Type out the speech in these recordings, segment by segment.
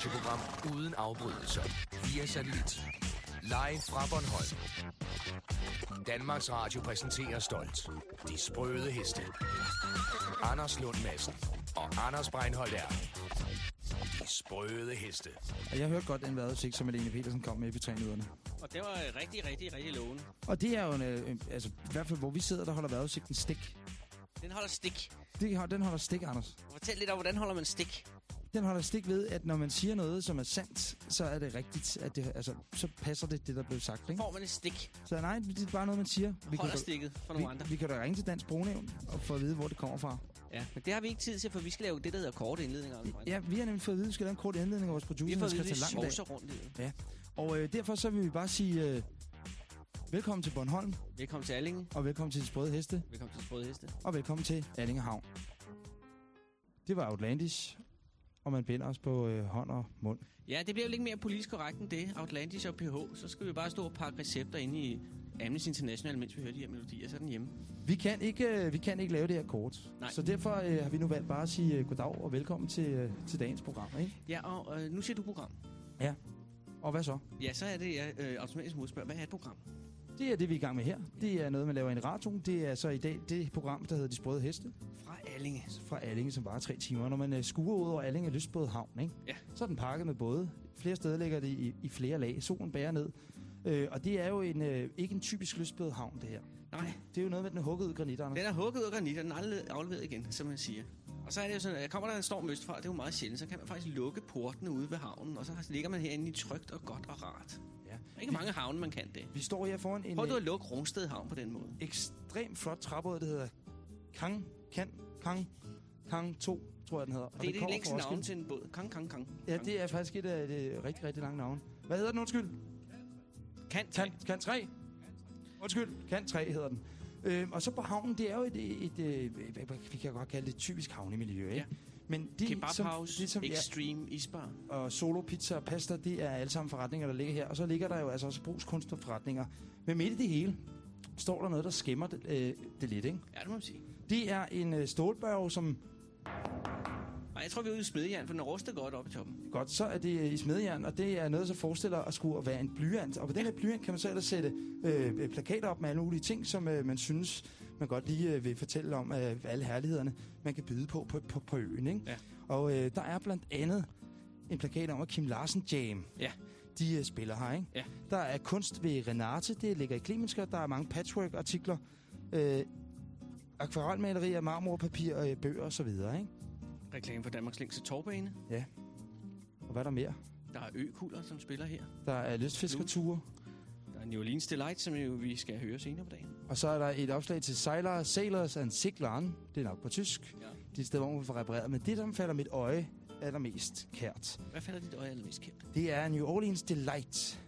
radioprogram uden afbrydelser. Via satellit. Live fra Bornholm. Danmarks Radio præsenterer stolt. De sprøde heste. Anders Lund Madsen og Anders Breinholt er. De sprøde heste. Og jeg hørte godt den vejrudsigt, som Alene Petersen kom med i træningsuderne. Og det var rigtig, rigtig, rigtig lovende. Og det er jo, en, øh, altså, i hvert fald hvor vi sidder, der holder vejrudsigten stik. Den holder stik. Det, har- den holder stik, Anders. Fortæl lidt om, hvordan holder man stik? Den holder stik ved, at når man siger noget, som er sandt, så er det rigtigt. At det, altså, så passer det, det der blev sagt. Ikke? Får man et stik? Så nej, det er bare noget, man siger. Vi Holder kan, stikket for vi, nogle andre? vi kan da ringe til Dansk Sprognævn og få at vide, hvor det kommer fra. Ja, men det har vi ikke tid til, for vi skal lave det, der hedder korte indledninger. Ja, vi har nemlig fået at vide, at vi skal lave en kort indledning af vores vi producer, har der fået at skal vide, at vi rundt i det. Og øh, derfor så vil vi bare sige øh, velkommen til Bornholm, Velkommen til Allinge. og velkommen til De Sprøde Heste, Velkommen til Sprøde Heste. og velkommen til Allinge Havn. Det var Outlandish, og man binder os på øh, hånd og mund. Ja, det bliver jo lidt mere politisk korrekt end det. Outlandish og PH. Så skal vi bare stå og pakke recepter ind i Amnesty International, mens vi hører de her melodier. Så er den hjemme. Vi kan ikke, øh, vi kan ikke lave det her kort. Nej. Så derfor øh, har vi nu valgt bare at sige øh, goddag og velkommen til, øh, til dagens program. Ikke? Ja, og øh, nu siger du program. Og hvad så? Ja, så er det, jeg øh, automatisk modspørger. Hvad er et program? Det er det, vi er i gang med her. Det er noget, man laver i en radio. Det er så i dag det program, der hedder De Sprøde Heste. Fra Allinge. Fra Allinge, som varer tre timer. Når man øh, skuer ud over Allinge Lystbåd Havn, ikke? Ja. så er den pakket med både. Flere steder ligger det i, i flere lag. Solen bærer ned. Øh, og det er jo en, øh, ikke en typisk lystbåd havn, det her. Nej, Det er jo noget med den i granit, Anders. den er hugget ud af granit, og den er aldrig afleveret igen, som man siger. Og så er det jo sådan, at kommer der en storm østfra, det er jo meget sjældent, så kan man faktisk lukke portene ude ved havnen, og så ligger man herinde i trygt og godt og rart. Der er ikke mange havne, man kan det. Vi står her foran en Prøv du øh, at lukke Rungsted Havn på den måde. ekstremt flot træbåd, der hedder Kang, Kan, Kang, Kang 2, tror jeg, den hedder. Og Det er det længste navn til en båd. Kang, kang, kang. Ja, det er faktisk et af det rigtig, rigtig lange navn. Hvad hedder den, undskyld? Kan, Kan, kan 3. Undskyld, kan 3 hedder den. Øhm, og så på havnen, det er jo et, et, et, et, vi kan godt kalde det et typisk havnemiljø, ikke? Ja. Men det, Kebab som, House, det, som, ja, Extreme Isbar. og Solo Pizza og Pasta, det er alle sammen forretninger, der ligger her. Og så ligger der jo altså også brugskunstforretninger. Men midt i det hele står der noget, der skæmmer det, øh, det lidt, ikke? Ja, det må man sige. Det er en øh, stålbørge, som Nej, jeg tror, vi er ude i smedjern, for den er rustet godt op i toppen. Godt, så er det i smedjern, og det er noget, der forestiller at skulle være en blyant. Og på den her blyant kan man så ellers sætte øh, plakater op med alle mulige ting, som øh, man synes, man godt lige øh, vil fortælle om øh, alle herlighederne, man kan byde på på, på, på øen. Ikke? Ja. Og øh, der er blandt andet en plakat om, at Kim Larsen Jam, Ja. de øh, spiller her. Ikke? Ja. Der er kunst ved Renate, det ligger i Klemensker, der er mange patchwork-artikler, øh, akvarelmalerier, marmorpapir, øh, bøger osv. Ikke? Reklame for Danmarks længste torbane. Og hvad er der mere? Der er økuller, som spiller her. Der er lystfiskerture. New Orleans Delight, som jo vi skal høre senere på dagen. Og så er der et opslag til Sejlere, Sailors and Siglaren. Det er nok på tysk. Ja. Det er et sted, hvor man får repareret. Men det, der falder mit øje allermest kært, Hvad falder dit øje allermest kært? det er New Orleans Delight.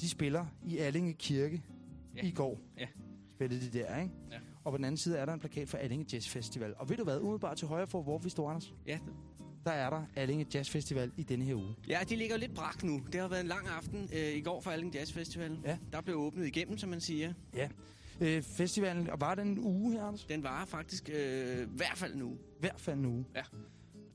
De spiller i Allinge Kirke Ja. i går. Ja. Spillede de der, ikke? Ja. Og på den anden side er der en plakat for Allinge Jazz Festival. Og ved du hvad, umiddelbart til højre for, hvor vi står, Anders? Ja, Der er der Allinge Jazz Festival i denne her uge. ja, de ligger jo lidt brak nu. Det har været en lang aften øh, i går for Alling Jazz Festival. Ja. Der blev åbnet igennem, som man siger. Øh, festivalen, og var den en uge her, Anders? Den varer faktisk øh, i hvert fald nu. I hvert fald en uge.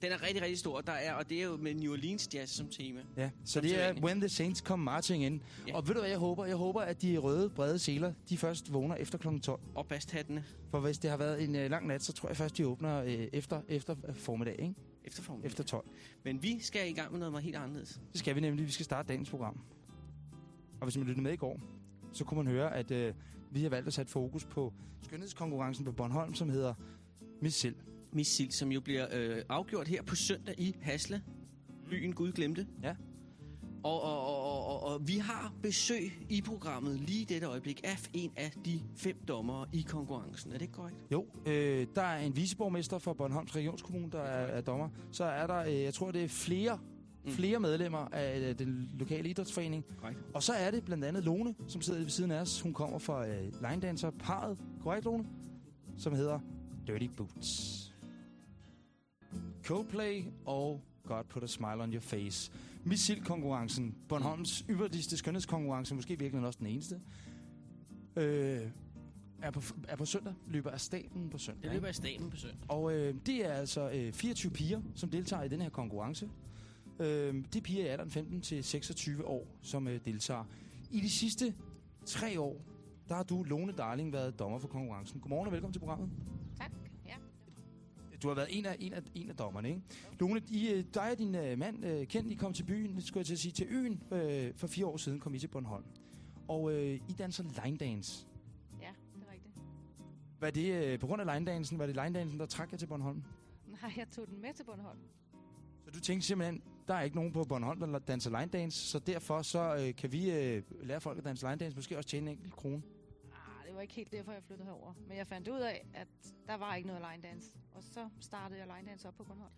Den er rigtig, rigtig stor. Der er, og det er jo med New Orleans Jazz som tema. Ja, så Som det er. When the Saints Come Marching In. Ja. Og ved du hvad jeg håber? Jeg håber, at de røde, brede seler, de først vågner efter kl. 12. Og basthattene For hvis det har været en øh, lang nat, så tror jeg først, de åbner øh, efter, efter øh, formiddag, ikke? Efter formiddag. Efter 12. Men vi skal i gang med noget helt anderledes. Det skal vi nemlig. Vi skal starte dagens program. Og hvis man lyttede med i går, så kunne man høre, at øh, vi har valgt at sætte fokus på skønhedskonkurrencen på Bornholm, som hedder Miss Sild. Miss Sild, som jo bliver øh, afgjort her på søndag i Hasle. Byen Gud glemte. Ja. Og, og, og, og, og, vi har besøg i programmet lige dette øjeblik af en af de fem dommere i konkurrencen. Er det korrekt? Jo, øh, der er en viceborgmester for Bornholms Regionskommune, der er, er dommer. Så er der, øh, jeg tror, det er flere, Mm. mm. flere medlemmer af øh, den lokale idrætsforening. Korrekt. Og så er det blandt andet Lone, som sidder ved siden af os. Hun kommer fra øh, line dancer parret, korrekt Lone? Som hedder Dirty Boots. Coldplay og God Put a Smile on Your Face. Missil-konkurrencen, Bornholms ypperligste skønhedskonkurrence, måske virkelig også den eneste, øh, er, på, er på søndag, løber af staten på søndag. Det løber af staben på søndag. Og øh, det er altså øh, 24 piger, som deltager i den her konkurrence. Øh, de piger er alderen 15 til 26 år, som øh, deltager. I de sidste tre år, der har du, Lone Darling, været dommer for konkurrencen. Godmorgen og velkommen til programmet. Du har været en af, en af, en af dommerne, ikke? Lone, I, øh, dig og din øh, mand, øh, kendt, I kom til byen, skulle jeg til at sige, til øen øh, for fire år siden, kom I til Bornholm. Og øh, I danser line dance. Ja, det er rigtigt. Var det øh, på grund af line dansen, var det line dansen, der trak jer til Bornholm? Nej, jeg tog den med til Bornholm. Så du tænkte simpelthen, der er ikke nogen på Bornholm, der danser line dance, så derfor så øh, kan vi øh, lære folk at danse line dance, måske også tjene en enkelt krone. Det var ikke helt derfor, jeg flyttede herover. Men jeg fandt ud af, at der var ikke noget line dance. Og så startede jeg line dance op på Bornholm.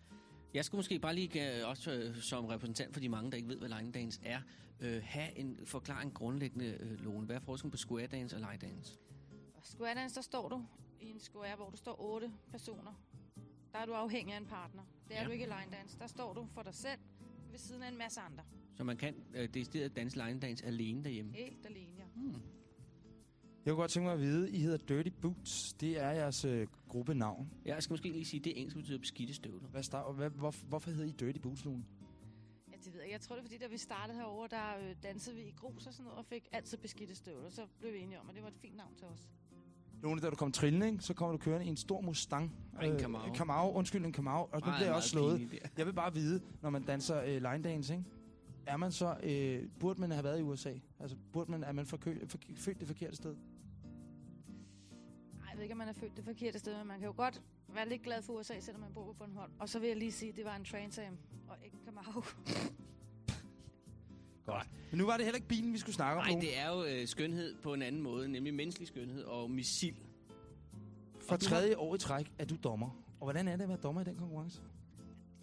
Jeg skulle måske bare lige, øh, også øh, som repræsentant for de mange, der ikke ved, hvad line dance er, øh, have en forklaring grundlæggende, øh, Lone. Hvad er forskellen på square dance og line dance? Og square dance, der står du i en square, hvor der står otte personer. Der er du afhængig af en partner. Det er Ja. du ikke i line dance. Der står du for dig selv ved siden af en masse andre. Så man kan øh, decideret danse line dance alene derhjemme. Helt alene, ja. Hmm. Jeg kunne godt tænke mig at vide, I hedder Dirty Boots. Det er jeres øh, gruppenavn. Jeg skal måske lige sige, at det engelsk betyder beskidte støvler. Hvad star- hvad, hvor, hvorfor hedder I Dirty Boots, Lone? Ja, det ved jeg. Jeg tror, det er fordi, da vi startede herover, der øh, dansede vi i grus og sådan noget, og fik altid beskidte støvler. Så blev vi enige om, at det var et fint navn til os. Lone, da du kom trillende, ikke, så kommer du kørende i en stor Mustang. Og en Øh, Camaro. En Camaro, undskyld, en Camaro. Og nu bliver jeg også slået. Jeg vil bare vide, når man danser øh, line dance, ikke? Er man så, øh, burde man have været i USA? Altså, burde man, er man forkø- for, født det forkerte sted? Ved ikke, om man er født det forkerte sted, men man kan jo godt være lidt glad for USA, selvom man bor på Bornholm. Og så vil jeg lige sige, at det var en Trans Am, og ikke en Camaro. Godt. Men nu var det heller ikke bilen, vi skulle snakke om. Nej, det er jo øh, skønhed på en anden måde, nemlig menneskelig skønhed og missil. For Og du har- tredje år i træk er du dommer. Og hvordan er det at være dommer i den konkurrence?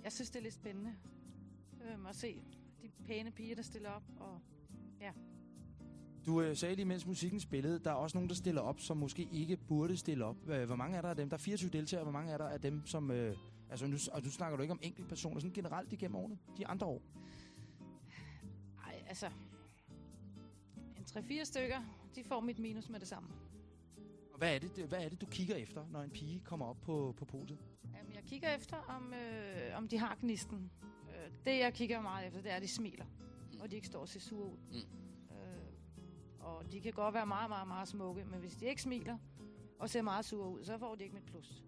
Jeg synes, det er lidt spændende øhm, at se de pæne piger, der stiller op. Og Du øh, sagde lige, mens musikken spillede, der er også nogen, der stiller op, som måske ikke burde stille op. Hvor mange er der af dem? Der er 24 deltagere. Hvor mange er der af dem, som... Øh, altså, nu, og du snakker du ikke om enkeltpersoner, sådan generelt igennem årene, de andre år. ej, altså... En 3-4 stykker, de får mit minus med det samme. Og hvad er det, hvad er det du kigger efter, når en pige kommer op på, på podiet? Jamen, jeg kigger efter, om, øh, om de har gnisten. Øh, det, jeg kigger meget efter, det er, at de smiler. Og de ikke står og ser sure ud. Mm. Og de kan godt være meget, meget, meget smukke, men hvis de ikke smiler og ser meget sure ud, så får de ikke mit plus.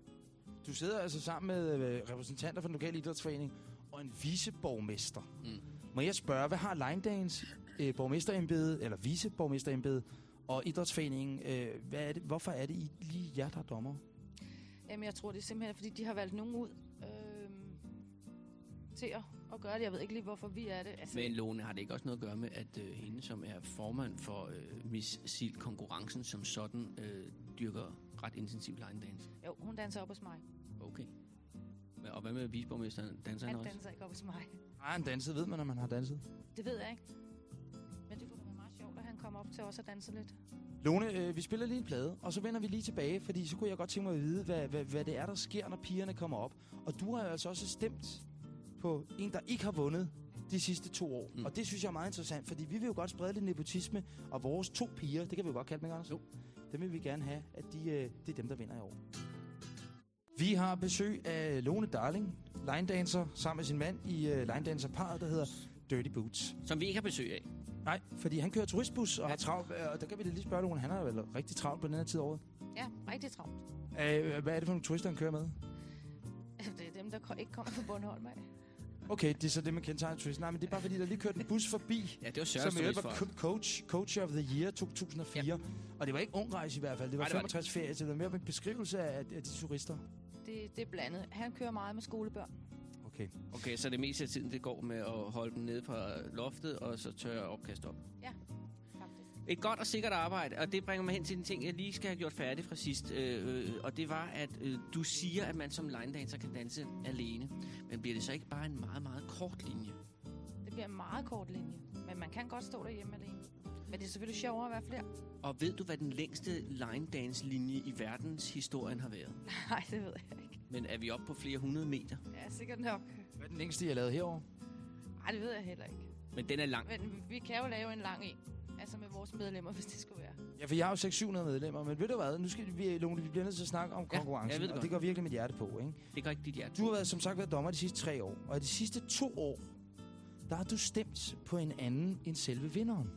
Du sidder altså sammen med øh, repræsentanter fra den lokale idrætsforening og en viceborgmester. Mm. Må jeg spørge, hvad har Line Dance, øh, borgmesterembede, eller viceborgmesterembede og idrætsforeningen, øh, hvad er det, hvorfor er det I, lige jer, der er dommer? Jamen, jeg tror, det er simpelthen, fordi de har valgt nogen ud øh, til at, at gøre det. Jeg ved ikke lige, hvorfor vi er det. Altså, Men Lone, har det ikke også noget at gøre med, at øh, hende, som er formand for øh, missil-konkurrencen, som sådan øh, dyrker ret intensiv line dance? Jo, hun danser op hos mig. Okay. Men- Og hvad med visborgmesteren? Danser han, Han også? danser ikke op hos mig. Har han danset? Ved man, når man har danset? Det ved jeg ikke. Men det kunne da være meget sjovt, at han kom op til os og danse lidt. Lone, øh, vi spiller lige en plade, og så vender vi lige tilbage, fordi så kunne jeg godt tænke mig at vide, hvad, hvad, hvad det er, der sker, når pigerne kommer op. Og du har jo altså også stemt på en, der ikke har vundet de sidste to år. Mm. Og det synes jeg er meget interessant, fordi vi vil jo godt sprede lidt nepotisme, og vores to piger, det kan vi jo godt kalde dem, ikke, Anders? Jo. Dem vil vi gerne have, at de, øh, det er dem, der vinder i år. Vi har besøg af Lone Darling, line dancer, sammen med sin mand i uh, line dancer parret, der hedder Dirty Boots. Som vi ikke har besøg af. Nej, fordi han kører turistbus og Ja. har travlt, øh, og der kan vi da lige spørge Lone, han er vel rigtig travlt på den her tid af året. Ja, rigtig travlt. Øh, hvad er det for nogle turister, han kører med? Det er dem, der ikke kommer på Bornholm af. Okay, det er så det, man kendetegner turister. Nej, men det er bare fordi, der lige kørte en bus forbi, Ja, det var som Sørens i øvrigt var coach, coach of the Year 2004. Ja. Og det var ikke ung rejse i hvert fald, det var Nej, det var det. 65 ferie, så det var mere en beskrivelse af, af de turister. Det, det er blandet. Han kører meget med skolebørn. Okay. Okay, så det meste af tiden, det går med at holde dem nede fra loftet, og så tørre opkast op. Faktisk. Et godt og sikkert arbejde, og det bringer mig hen til en ting, jeg lige skal have gjort færdig fra sidst. Øh, øh, og det var, at øh, du siger, at man som line dancer kan danse alene. Men bliver det så ikke bare en meget, meget kort linje? Det bliver en meget kort linje. Men man kan godt stå derhjemme alene. Men det er selvfølgelig sjovere at være flere. Og ved du, hvad den længste line dance linje i verdenshistorien har været? Nej, det ved jeg ikke. Men er vi oppe på flere hundrede meter? Ja, sikkert nok. Hvad er den længste, I har lavet herovre? Nej, det ved jeg heller ikke. Men den er lang. Men vi kan jo lave en lang en. Altså med vores medlemmer, hvis det skulle være. Ja, for jeg har jo 600-700 medlemmer, men ved du hvad, nu skal vi, Lone, vi bliver nødt til at snakke om Ja, konkurrencen, jeg ved det og det går virkelig mit hjerte på, ikke? Det gør ikke dit hjerte. Du har været, som sagt været dommer de sidste tre år, og de sidste to år, der har du stemt på en anden end selve vinderen.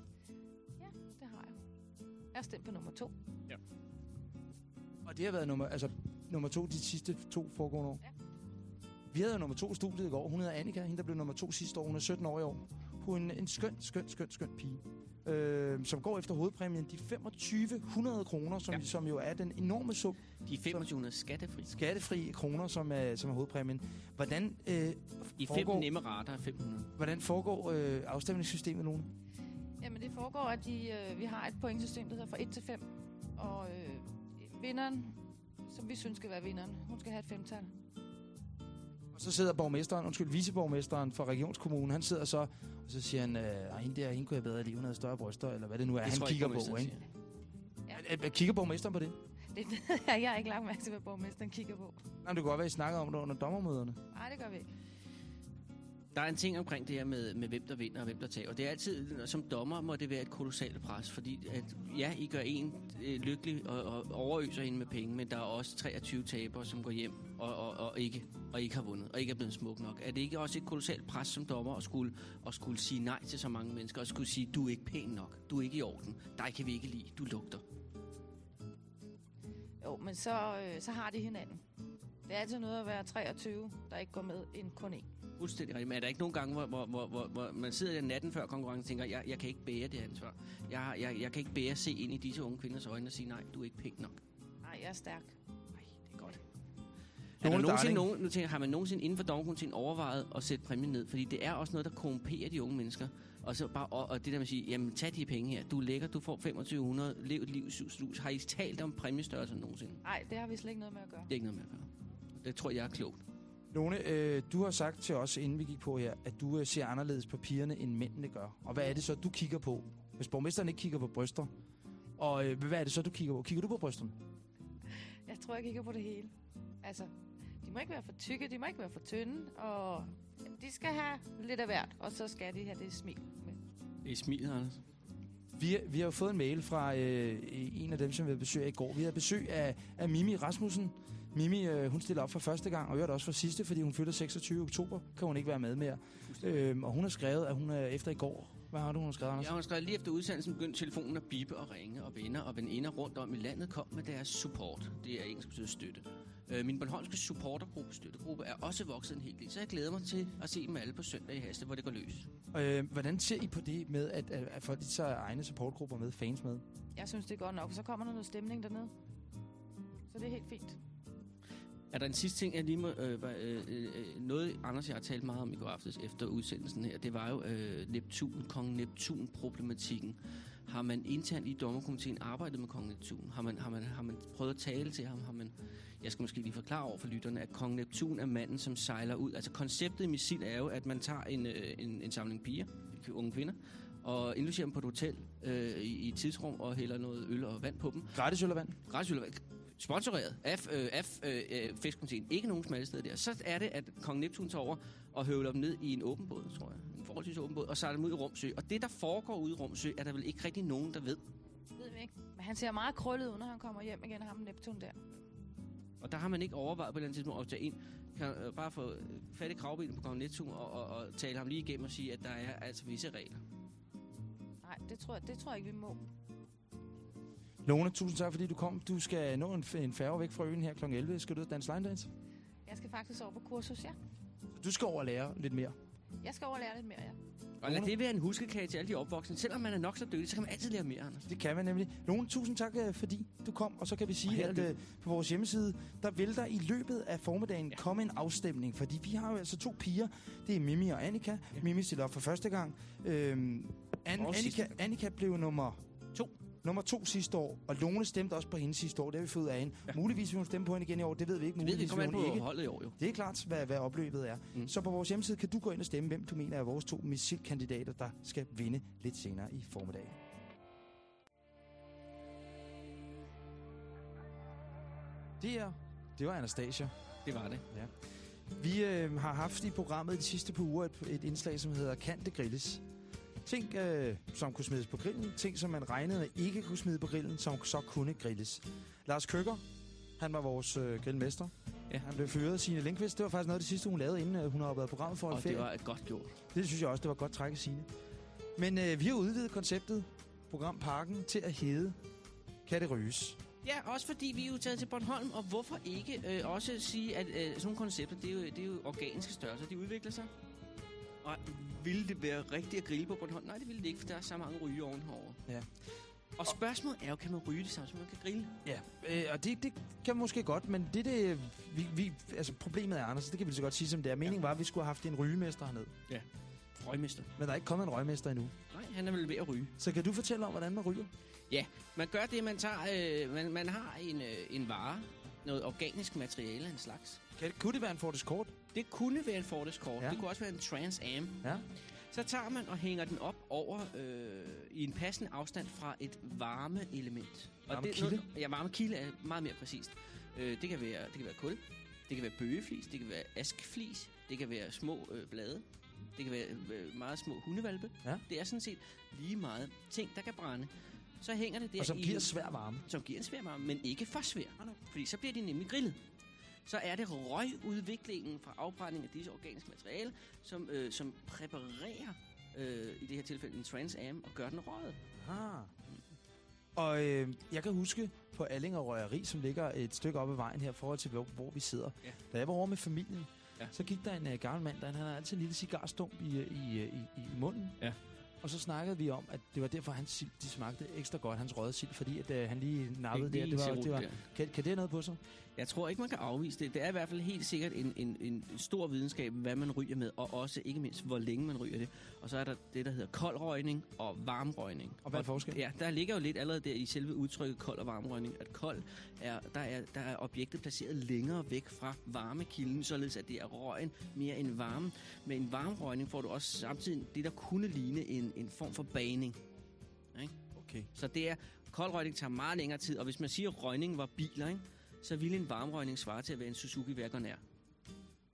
Ja, det har jeg. Jeg har stemt på nummer to. Og det har været nummer, altså, nummer to de sidste to foregående år. Ja. Vi havde jo nummer to i studiet i går. Hun hedder Annika, hende der blev nummer to sidste år. Hun er 17 år i år. Hun er en, en skøn, skøn, skøn, skøn pige. Øh, som går efter hovedpræmien, de 2500 kroner, som, ja. Som jo er den enorme sum De er 2500 skattefri. skattefri kroner, som er, som er hovedpræmien. Hvordan, øh, I fem foregår, nemme rater af 500. hvordan foregår øh, afstemningssystemet, Lone? Jamen, det foregår, at de, øh, vi har et pointsystem, der hedder fra 1 til 5. Og øh, vinderen, som vi synes skal være vinderen, hun skal have et femtal. Og så sidder borgmesteren, undskyld, viceborgmesteren for regionskommunen, han sidder så, og så siger han, øh, hende der, hende kunne jeg bedre lide, hun havde større bryster, eller hvad det nu er, Det han jeg kigger på, ikke? Ja. Er- er- Kigger borgmesteren på det? Det er jeg har ikke lagt mærke til, hvad borgmesteren kigger på. Nej, det kunne godt være, at I snakkede om det under dommermøderne. Nej, det gør vi ikke. Der er en ting omkring det her med, med hvem der vinder og hvem der taber. Det er altid, som dommer må det være et kolossalt pres, fordi at, ja, I gør en øh, lykkelig og, og overøser hende med penge, men der er også 23 tabere, som går hjem og, og, og, ikke, og ikke har vundet, og ikke er blevet smuk nok. Er det ikke også et kolossalt pres som dommer at skulle, at skulle sige nej til så mange mennesker, og skulle sige, du er ikke pæn nok, du er ikke i orden, dig kan vi ikke lide, du lugter. Jo, men så, øh, så har de hinanden. Det er altid noget at være 23, der ikke går med en kun en. Fuldstændig rigtigt. Men er der ikke nogen gange, hvor, hvor, hvor, hvor, hvor man sidder der natten før konkurrencen og tænker, jeg, jeg kan ikke bære det ansvar. Jeg, jeg, jeg kan ikke bære at se ind i disse unge kvinders øjne og sige, nej, du er ikke pæn nok. Nej, jeg er stærk. Nej, det er godt. Er der nogensinde nogen, nu tænker, har man nogensinde inden for dommerkomiteen overvejet at sætte præmien ned? Fordi det er også noget, der korrumperer de unge mennesker. Og så bare og, og det der med at sige, jamen tag de penge her. Du er lækker, du får 2500, lev et liv sus, sus. Har I talt om præmiestørrelse nogensinde? Nej, det har vi slet ikke noget med at gøre. Det er ikke noget med at gøre. Det tror jeg er klogt. Lone, øh, du har sagt til os, inden vi gik på her, at du øh, ser anderledes på pigerne, end mændene gør. Og hvad er det så, du kigger på? Hvis borgmesteren ikke kigger på bryster, og øh, hvad er det så, du kigger på? Kigger du på brysterne? Jeg tror, jeg kigger på det hele. Altså, de må ikke være for tykke, de må ikke være for tynde, og de skal have lidt af hvert, og så skal de have det smil med. Det er smilet, Anders. Vi, vi har jo fået en mail fra øh, en af dem, som vi havde besøg af i går. Vi havde besøg af, af Mimi Rasmussen. Mimi, øh, hun stiller op for første gang, og det også for sidste, fordi hun fylder 26. oktober. Kan hun ikke være med mere. Øhm, og hun har skrevet, at hun er efter i går. Hvad har du, hun har skrevet, Anders? Jeg har skrevet lige efter udsendelsen begyndte telefonen at bippe og ringe, og venner og veninder rundt om i landet kom med deres support. Det er engelsk betyder støtte. Øh, min Bornholmske supportergruppe, støttegruppe, er også vokset en hel del, så jeg glæder mig til at se dem alle på søndag i Hasle, hvor det går løs. Øh, hvordan ser I på det med, at, at, folk de tager egne supportgrupper med, fans med? Jeg synes, det er godt nok, så kommer der noget stemning dernede. Så det er helt fint. Er der en sidste ting, jeg lige må... Øh, var, øh, øh, noget, Anders jeg har talt meget om i går aftes efter udsendelsen her, det var jo øh, Neptun, kong Neptun-problematikken. Har man internt i dommerkomiteen arbejdet med kong Neptun? Har man, har, man, har man prøvet at tale til ham? Har man, jeg skal måske lige forklare over for lytterne, at kong Neptun er manden, som sejler ud. Altså konceptet i missil er jo, at man tager en, øh, en, en samling piger, unge kvinder, og indlogerer dem på et hotel øh, i, i et tidsrum og hælder noget øl og vand på dem. Gratis øl og vand? Gratis øl og vand. Sponsoreret af, øh, af øh, øh, fiskkomiteen. Ikke nogen smalle steder der. Så er det, at kong Neptun tager over og høvler dem ned i en åben båd, tror jeg. En forholdsvis åben båd, og sejler dem ud i Rumsø. Og det, der foregår ude i Rumsø, er der vel ikke rigtig nogen, der ved. Ved vi ikke. Men han ser meget krøllet ud, når han kommer hjem igen, ham Neptun der. Og der har man ikke overvejet på et eller andet tidspunkt at tage ind, kan øh, bare få øh, fat i kravbenet på kong Neptun og, og, og tale ham lige igennem og sige, at der er altså visse regler. Nej, det tror, jeg, det tror jeg ikke, vi må. Lone, tusind tak, fordi du kom. Du skal nå en, en færge væk fra øen her kl. 11. Skal du ud og danse line dance? Jeg skal faktisk over på kursus, ja. Du skal over og lære lidt mere. Jeg skal over og lære lidt mere, ja. Og lad det være en huskekage til alle de opvoksne. Selvom man er nok så dygtig, så kan man altid lære mere, Anders. Det kan man nemlig. Lone, tusind tak, øh, fordi du kom. Og så kan vi sige, at øh, på vores hjemmeside, der vil der i løbet af formiddagen ja. komme en afstemning. Fordi vi har jo altså to piger. Det er Mimi og Annika. Ja. Mimi stiller op for første gang. Øhm, An- Annika. Annika blev nummer. Nummer to sidste år, og Lone stemte også på hende sidste år. Det har vi fået af hende. Ja. Muligvis vil hun stemme på hende igen i år, det ved vi ikke. Det ved vi Muligvis kommer an hun på ikke. holdet i år, jo. Det er klart, hvad, hvad opløbet er. Mm. Så på vores hjemmeside kan du gå ind og stemme, hvem du mener er vores to missilkandidater, der skal vinde lidt senere i formiddag. Det her, det var Anastasia. Det var det. Vi øh, har haft i programmet de sidste par uger et, et indslag, som hedder Kan det grilles? Ting, øh, som kunne smides på grillen. Ting, som man regnede med ikke kunne smide på grillen, som så kunne grilles. Lars Køkker, han var vores øh, grillmester. Ja. Han blev fyret. Signe Lindqvist, det var faktisk noget af det sidste, hun lavede, inden øh, hun har været programmet for Og det var godt gjort. det synes jeg også, det var godt træk af Signe. Men øh, vi har udvidet konceptet, program Parken, til at hedde Kan det ryges? Ja, også fordi vi er jo taget til Bornholm, og hvorfor ikke øh, også sige, at øh, sådan nogle koncepter, det er, jo, det er jo organiske størrelser, de udvikler sig. Og ville det være rigtigt at grille på Bornholm? Nej, det ville det ikke, for der er så mange rygeovne herovre. Ja. Og spørgsmålet er jo, kan man ryge det samme, som man kan grille? Ja, øh, og det, det kan man måske godt, men det, det vi, vi, altså problemet er, Anders, det kan vi så godt sige som det er. Meningen var, at vi skulle have haft en rygemester hernede. Røgmester. Men der er ikke kommet en røgmester endnu. Nej, han er vel ved at ryge. Så kan du fortælle om, hvordan man ryger? Man gør det, man tager, øh, man, man har en, øh, en vare, noget organisk materiale af en slags. Kan, kunne det være en Fortis kort? Det kunne være en Fortis-kort, Ja. ja. det kunne også være en Trans Am. Ja. Så tager man og hænger den op over øh, i en passende afstand fra et varmeelement. Og Varme det, er Noget, ja, varme kilde er meget mere præcist. Øh, det, kan være, det kan være kul, det kan være bøgeflis, det kan være askflis, det kan være små øh, blade, det kan være øh, meget små hundevalpe. Ja. Det er sådan set lige meget ting, der kan brænde. Så hænger det der Og som i giver en- svær varme. som giver en svær varme, men ikke for svær. Fordi så bliver de nemlig grillet. Så er det røgudviklingen fra afbrænding af disse organiske materiale, som, øh, som præparerer, øh, i det her tilfælde en Trans Am, og gør den røget. Ah. Og øh, jeg kan huske på Allinger Røgeri, som ligger et stykke oppe ad vejen her, forhold til hvor, hvor vi sidder. Ja. Da jeg var over med familien, Ja. så gik der en uh, gammel mand, der han havde altid en lille cigarstump i, øh, i, øh, i, i, munden. Ja. Og så snakkede vi om, at det var derfor, hans sild, de smagte ekstra godt, hans røde sild, fordi at, uh, han lige nappede Lige der. Det var, det var, kan, kan det have noget på sig? Jeg tror ikke, man kan afvise det. Det er i hvert fald helt sikkert en, en, en stor videnskab, hvad man ryger med, og også ikke mindst, hvor længe man ryger det. Og så er der det, der hedder kold røgning og varmrøgning. Og hvad er forskellen? Ja, der ligger jo lidt allerede der i selve udtrykket kold og varmrøgning, at kold er, der er, der er objektet placeret længere væk fra varmekilden, således at det er røgen mere end varme. Med en varmrøgning får du også samtidig det, der kunne ligne en, en form for baning. Okay. Så det er, kold røgning tager meget længere tid, og hvis man siger, at røgning var biler, ikke? Så ville en varmrøgning svare til at være en Suzuki Wagon R.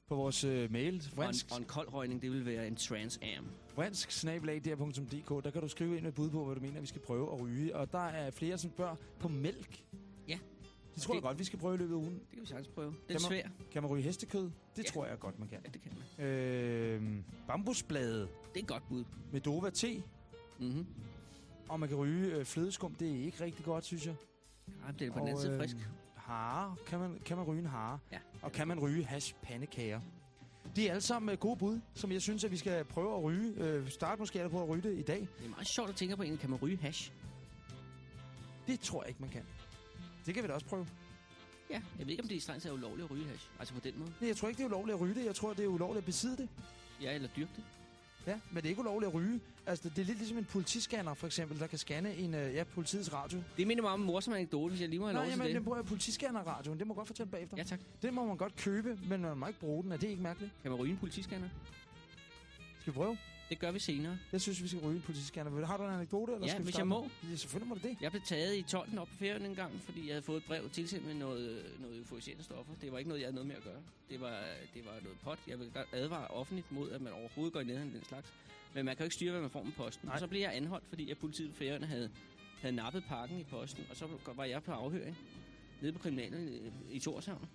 På vores øh, mail, Og en, fransk, og en kold røgning, det vil være en Trans Am. fransk snabelag.dk, der kan du skrive ind med bud på, hvad du mener, vi skal prøve at ryge. Og der er flere, som spørger på mælk. Ja. Det tror jeg Det- godt, vi skal prøve i løbet af ugen. Det kan vi sagtens prøve. Kan er man- svær. Kan man ryge hestekød? Det Ja. tror jeg godt, man kan. Ja, det kan man. Øh, bambusblade Det er et godt bud. med Dova te, Mm-hmm. og man kan ryge øh, flødeskum. Det er ikke rigtig godt, synes jeg. Ja, det er på den anden side øh, frisk. Hare. Kan man, kan man ryge en hare? Ja. Og kan man ryge hash pandekager? Det er alle sammen øh, gode bud, som jeg synes, at vi skal prøve at ryge. Øh, start måske alle på at ryge det i dag. Det er meget sjovt at tænke på, egentlig, kan man ryge hash? Det tror jeg ikke, man kan. Det kan vi da også prøve. Ja, jeg ved ikke, om det er strengt taget ulovligt at ryge hash. Altså på den måde. Nej, jeg tror ikke, det er ulovligt at ryge det. Jeg tror, det er ulovligt at besidde det. Ja, eller dyrke det. Ja, men det er ikke ulovligt at ryge. Altså, det er lidt ligesom en politiscanner, for eksempel, der kan scanne en, øh, ja, politiets radio. Det minder mig om en morsom anekdote, hvis jeg lige må have Nej, lov til jamen, den det. bruger politiscanner-radioen. Det må jeg godt fortælle bagefter. Ja, tak. Den må man godt købe, men man må ikke bruge den. Er det ikke mærkeligt? Kan man ryge en politiscanner? Skal vi prøve? Det gør vi senere. Jeg synes, vi skal ryge en politiscanner. Har du en anekdote? Eller Ja, skal vi hvis starte jeg må. Ja, selvfølgelig må du det. Jeg blev taget i 12. op på ferien en gang, fordi jeg havde fået et brev tilsendt med noget, noget euforiserende stoffer. Det var ikke noget, jeg havde noget med at gøre. Det var, det var noget pot. Jeg vil advare offentligt mod, at man overhovedet går i af den slags. Men man kan jo ikke styre, hvad man får med posten. Nej. Og så blev jeg anholdt, fordi at politiet på færøerne havde, havde nappet pakken i posten. Og så var jeg på afhøring nede på kriminalen i, i Torshavn.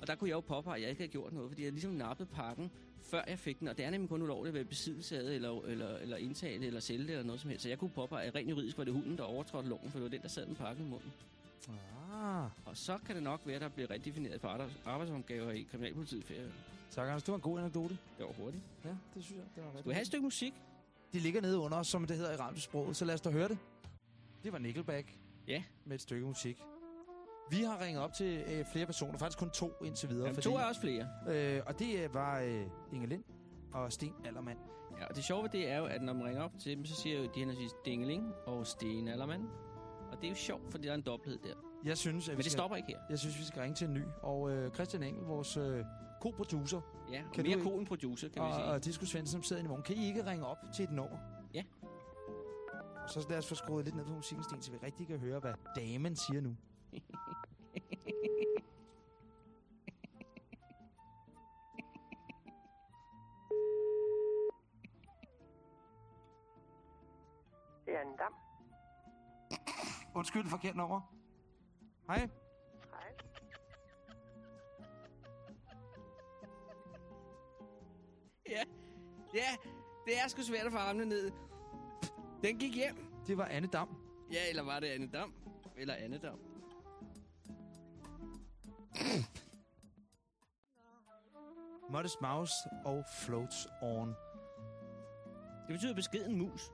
Og der kunne jeg jo påpege, at jeg ikke havde gjort noget, fordi jeg ligesom nappet pakken, før jeg fik den. Og det er nemlig kun ulovligt at være i besiddelse af det, eller, eller, eller indtage det, eller sælge det, eller noget som helst. Så jeg kunne påpege, at rent juridisk var det hunden, der overtrådte loven, for det var den, der sad med pakken i munden. Ah, Og så kan det nok være, at der bliver redefineret på arbejds- arbejdsopgaver i Kriminalpolitiet ferie. tak, Anders. Det var en god anekdote. Det var hurtigt. Ja, det synes jeg. Det var Skal vi have et stykke musik? De ligger nede under os, som det hedder i radiosproget, så lad os da høre det. Det var Nickelback. Ja. Med et stykke musik. Vi har ringet op til øh, flere personer, faktisk kun to indtil videre. Jamen, to er også flere. Øh, og det øh, var øh, Inge Lind og Sten Allermand. Ja, og det sjove ved det er jo, at når man ringer op til dem, så siger jo de henholdsvis Dingeling og Sten Allermand. Og det er jo sjovt, fordi der er en dobbelthed der. Jeg synes, at Men vi det skal, stopper ikke her. jeg synes, vi skal ringe til en ny. Og øh, Christian Engel, vores øh, co-producer, Ja, og Kan mere du ikke- ko end producer, kan og, vi sige. og Disco Svendsen, som sidder i morgen. Kan I ikke ringe op til et nummer? Ja. Så lad os få skruet lidt ned på musikken, Sten, så vi rigtig kan høre, hvad damen siger nu. Undskyld, forkert nummer. Hej. Hej. Ja, ja, det er sgu svært at få armene ned. Den gik hjem. Det var Anne Dam. Ja, eller var det Anne Dam? Eller Anne Dam. Modest Mouse og Floats On. Det betyder beskeden mus.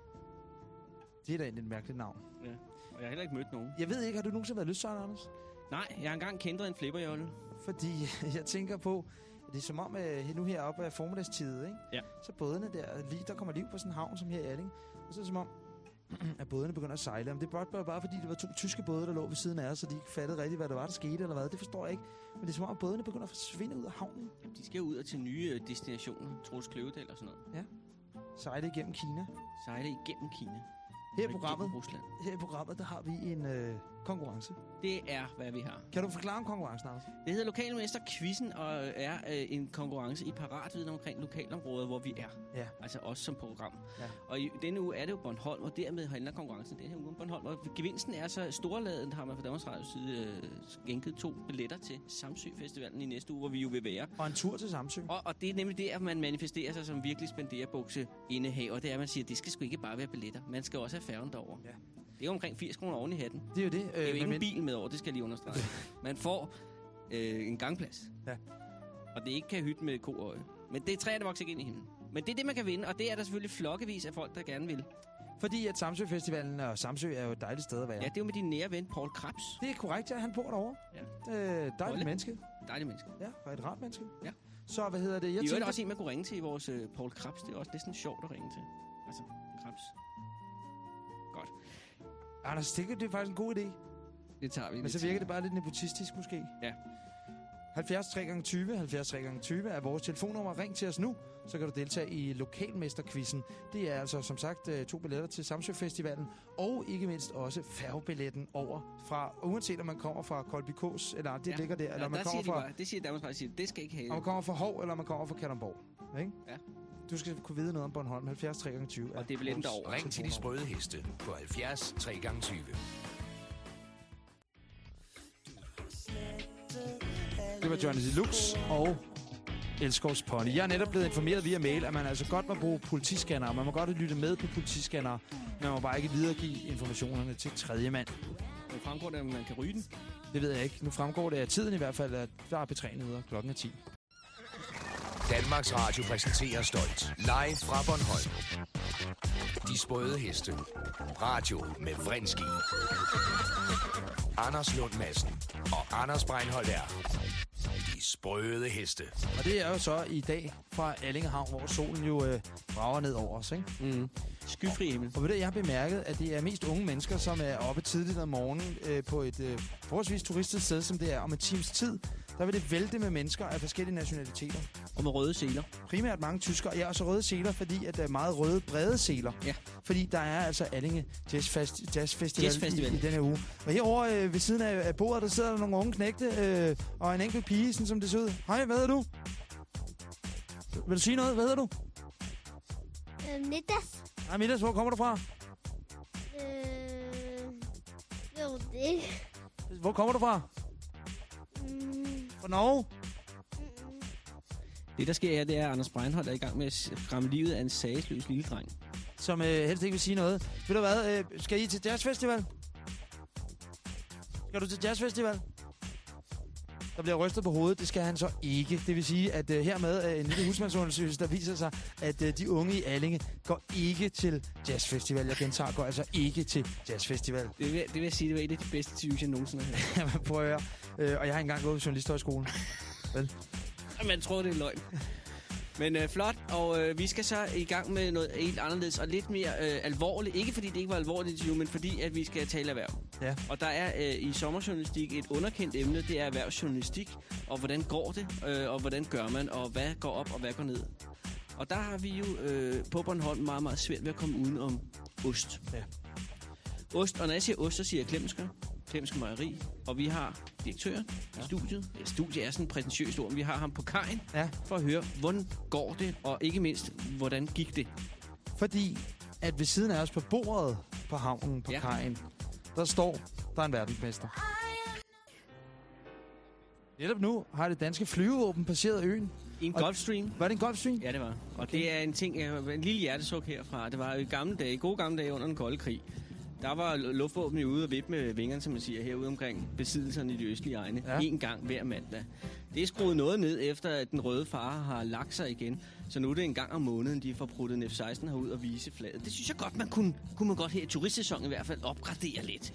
Det er da egentlig et mærkeligt navn. Ja jeg har heller ikke mødt nogen. Jeg ved ikke, har du nogensinde været lystsejler, Anders? Nej, jeg har engang kendt en flipperjolle. Fordi jeg tænker på, at det er som om, at nu heroppe af formiddagstid, ikke? Ja. så bådene der, lige, der kommer liv på sådan en havn som her i Alling. Og så er det som om, at bådene begynder at sejle. Om det er bare, fordi, det var to tyske både, der lå ved siden af os, så de ikke fattede rigtigt, hvad det var, der skete eller hvad. Det forstår jeg ikke. Men det er som om, at bådene begynder at forsvinde ud af havnen. Jamen, de skal ud og til nye øh, destinationer. Troels Kløvedal og sådan noget. Sejle igennem Kina. Sejle igennem Kina. Her i og programmet, Rusland. her i programmet, der har vi en øh, konkurrence. Det er, hvad vi har. Kan du forklare om konkurrencen, Anders? Det hedder Lokalmester Quizzen og er øh, en konkurrence i paratviden omkring lokalområder, hvor vi er. Ja. Altså os som program. Ja. Og i denne uge er det jo Bornholm, og dermed handler konkurrencen den her uge om Bornholm. Og gevinsten er så storladen, har man fra Danmarks Radios side øh, skænket to billetter til Samsø Festivalen i næste uge, hvor vi jo vil være. Og en tur til Samsø. Og, og det er nemlig det, at man manifesterer sig som virkelig spenderbukse indehaver. Det er, at man siger, at det skal sgu ikke bare være billetter. Man skal også have færgen derover. Ja. Det er omkring 80 kroner oven i hatten. Det er jo det. Det er jo ikke men- en bil med over, det skal jeg lige understrege. Man får øh, en gangplads. Ja. Og det ikke kan hytte med ko og øje. Men det er træer, der vokser ikke ind i himlen. Men det er det, man kan vinde, og det er der selvfølgelig flokkevis af folk, der gerne vil. Fordi at Samsø Festivalen og Samsø er jo et dejligt sted at være. Ja, det er jo med din nære ven, Paul Krabs. Det er korrekt, ja. Han bor derovre. Ja. Øh, dejligt menneske. Dejlig menneske. Ja, og et rart menneske. Ja. Så hvad hedder det? Jeg Jeg det er tænkte, også en, man kunne ringe til i vores øh, Paul Krabs. Det er også næsten sjovt at ringe til. Anders, det, det er faktisk en god idé. Det tager vi Men så virker det bare lidt nepotistisk måske. Ja. 70 3 gange 20 70 3 gange 20 er vores telefonnummer. Ring til os nu, så kan du deltage i Lokalmesterquizzen. Det er altså som sagt øh, to billetter til Samsø Festivalen, og ikke mindst også færgebilletten over fra, uanset om man kommer fra Kolby Kås, eller det Ja. ligger der, eller Ja, om man der kommer de fra, bare, det siger Danmarks Radio, siger, det skal ikke have. om man kommer fra Hov, eller om man kommer fra Kalundborg. Ikke? Ja. Du skal kunne vide noget om Bornholm. 70 3 gange 20 Og det er billetten vores derover. Ring til de sprøde heste på 70 3 gange 20. Det var Johnny Deluxe og Elskovs Pony. Jeg er netop blevet informeret via mail, at man altså godt må bruge politiscannere. Man må godt lytte med på politiscannere, men man må bare ikke videregive informationerne til tredje mand. Det fremgår det, at man kan ryge den. Det ved jeg ikke. Nu fremgår det af tiden i hvert fald, at der er betrænet ud klokken er 10. Danmarks Radio præsenterer stolt. Live fra Bornholm. De sprøde heste. Radio med Vrinski. Anders Lund Madsen og Anders Breinholt er de sprøde heste. Og det er jo så i dag fra Allingehavn, hvor solen jo øh, brager ned over os. Ikke? Mm. Skyfri himmel. Og ved du, jeg har bemærket, at det er mest unge mennesker, som er oppe tidligt om morgenen øh, på et øh, forholdsvis turistet sted, som det er. Om en times tid, der vil det vælte med mennesker af forskellige nationaliteter. Og med røde seler. Primært mange tyskere. Ja, og så røde seler, fordi at der er meget røde, brede seler. Ja. Fordi der er altså Allinge Jazz, Fest, Jazz Festival, Jazz Festival. I, i denne uge. Og herovre øh, ved siden af, af bordet, der sidder der nogle unge knægte øh, og en enkelt pige, sådan som det ser ud. Hej, hvad hedder du? Vil du sige noget? Hvad hedder du? Øh, middags. Hej, Midas, hvor kommer du fra? Øh, jo, det. Hvor kommer du fra? Fra Norge? Det, der sker her, det er, at Anders Breinholt er i gang med at skræmme livet af en sagesløs lille dreng. Som øh, helst ikke vil sige noget. Ved du hvad, øh, skal I til jazzfestival? Skal du til jazzfestival? Der bliver rystet på hovedet. Det skal han så ikke. Det vil sige, at øh, hermed er en lille husmandsundersøgelse, der viser sig, at øh, de unge i Allinge går ikke til jazzfestival. Jeg gentager, går altså ikke til jazzfestival. Det vil, det vil jeg sige, det var et af de bedste interviews, jeg nogensinde har hørt. Jamen, prøv at høre. Øh, og jeg har engang gået på journalisthøjskolen. Man tror, det er løgn. Men øh, flot, og øh, vi skal så i gang med noget helt anderledes og lidt mere øh, alvorligt. Ikke fordi det ikke var alvorligt interview, men fordi at vi skal tale erhverv. Ja. Og der er øh, i sommerjournalistik et underkendt emne, det er erhvervsjournalistik. Og hvordan går det, øh, og hvordan gør man, og hvad går op, og hvad går ned. Og der har vi jo øh, på Bornholm meget, meget svært ved at komme uden om ost. Ja. Ost, og når jeg siger ost, så siger jeg Klemsker. Klemsker Mejeri. Og vi har direktøren ja. i studiet. Ja, studiet er sådan en prætentiøst ord, men vi har ham på kajen Ja, for at høre, hvordan går det, og ikke mindst, hvordan gik det? fordi at ved siden af os på bordet på havnen på Ja. kajen, der står, der er en verdensmester. Netop nu har det danske flyvevåben passeret øen. I en Gulfstream. Var det en Gulfstream? Ja, det var. Og Okay. det er en ting, en lille hjertesuk herfra. Det var i gamle dage, gode gamle dage under den kolde krig. Der var luftvåben jo ude og vippe med vingerne, som man siger, herude omkring besiddelserne i de østlige egne. Ja. En gang hver mandag. Det er skruet noget ned, efter at den røde far har lagt sig igen. Så nu er det en gang om måneden, de får pruttet en F-16 herud og vise flaget. Det synes jeg godt, man kunne, kunne man godt her i turistsæsonen i hvert fald opgradere lidt.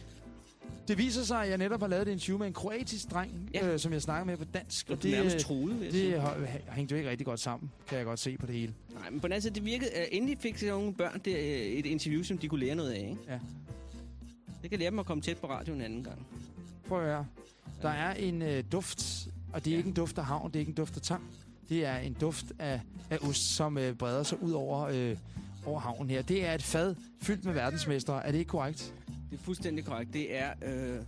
Det viser sig, at jeg netop har lavet et interview med en kroatisk dreng, Ja. øh, som jeg snakker med på dansk. Og det er det, nærmest øh, truet, vil jeg det hængte jo ikke rigtig godt sammen, kan jeg godt se på det hele. Nej, men på den anden side, det virkede... Uh, endelig fik så nogle børn der, uh, et interview, som de kunne lære noget af, ikke? Ja. Det kan lære dem at komme tæt på radio en anden gang. Prøv at høre. Der er en øh, duft, og det er Ja. ikke en duft af havn, det er ikke en duft af tang. Det er en duft af, af ost, som øh, breder sig ud over, øh, over havnen her. Det er et fad fyldt med verdensmestre. Er det ikke korrekt? Det er fuldstændig korrekt. Det er øh,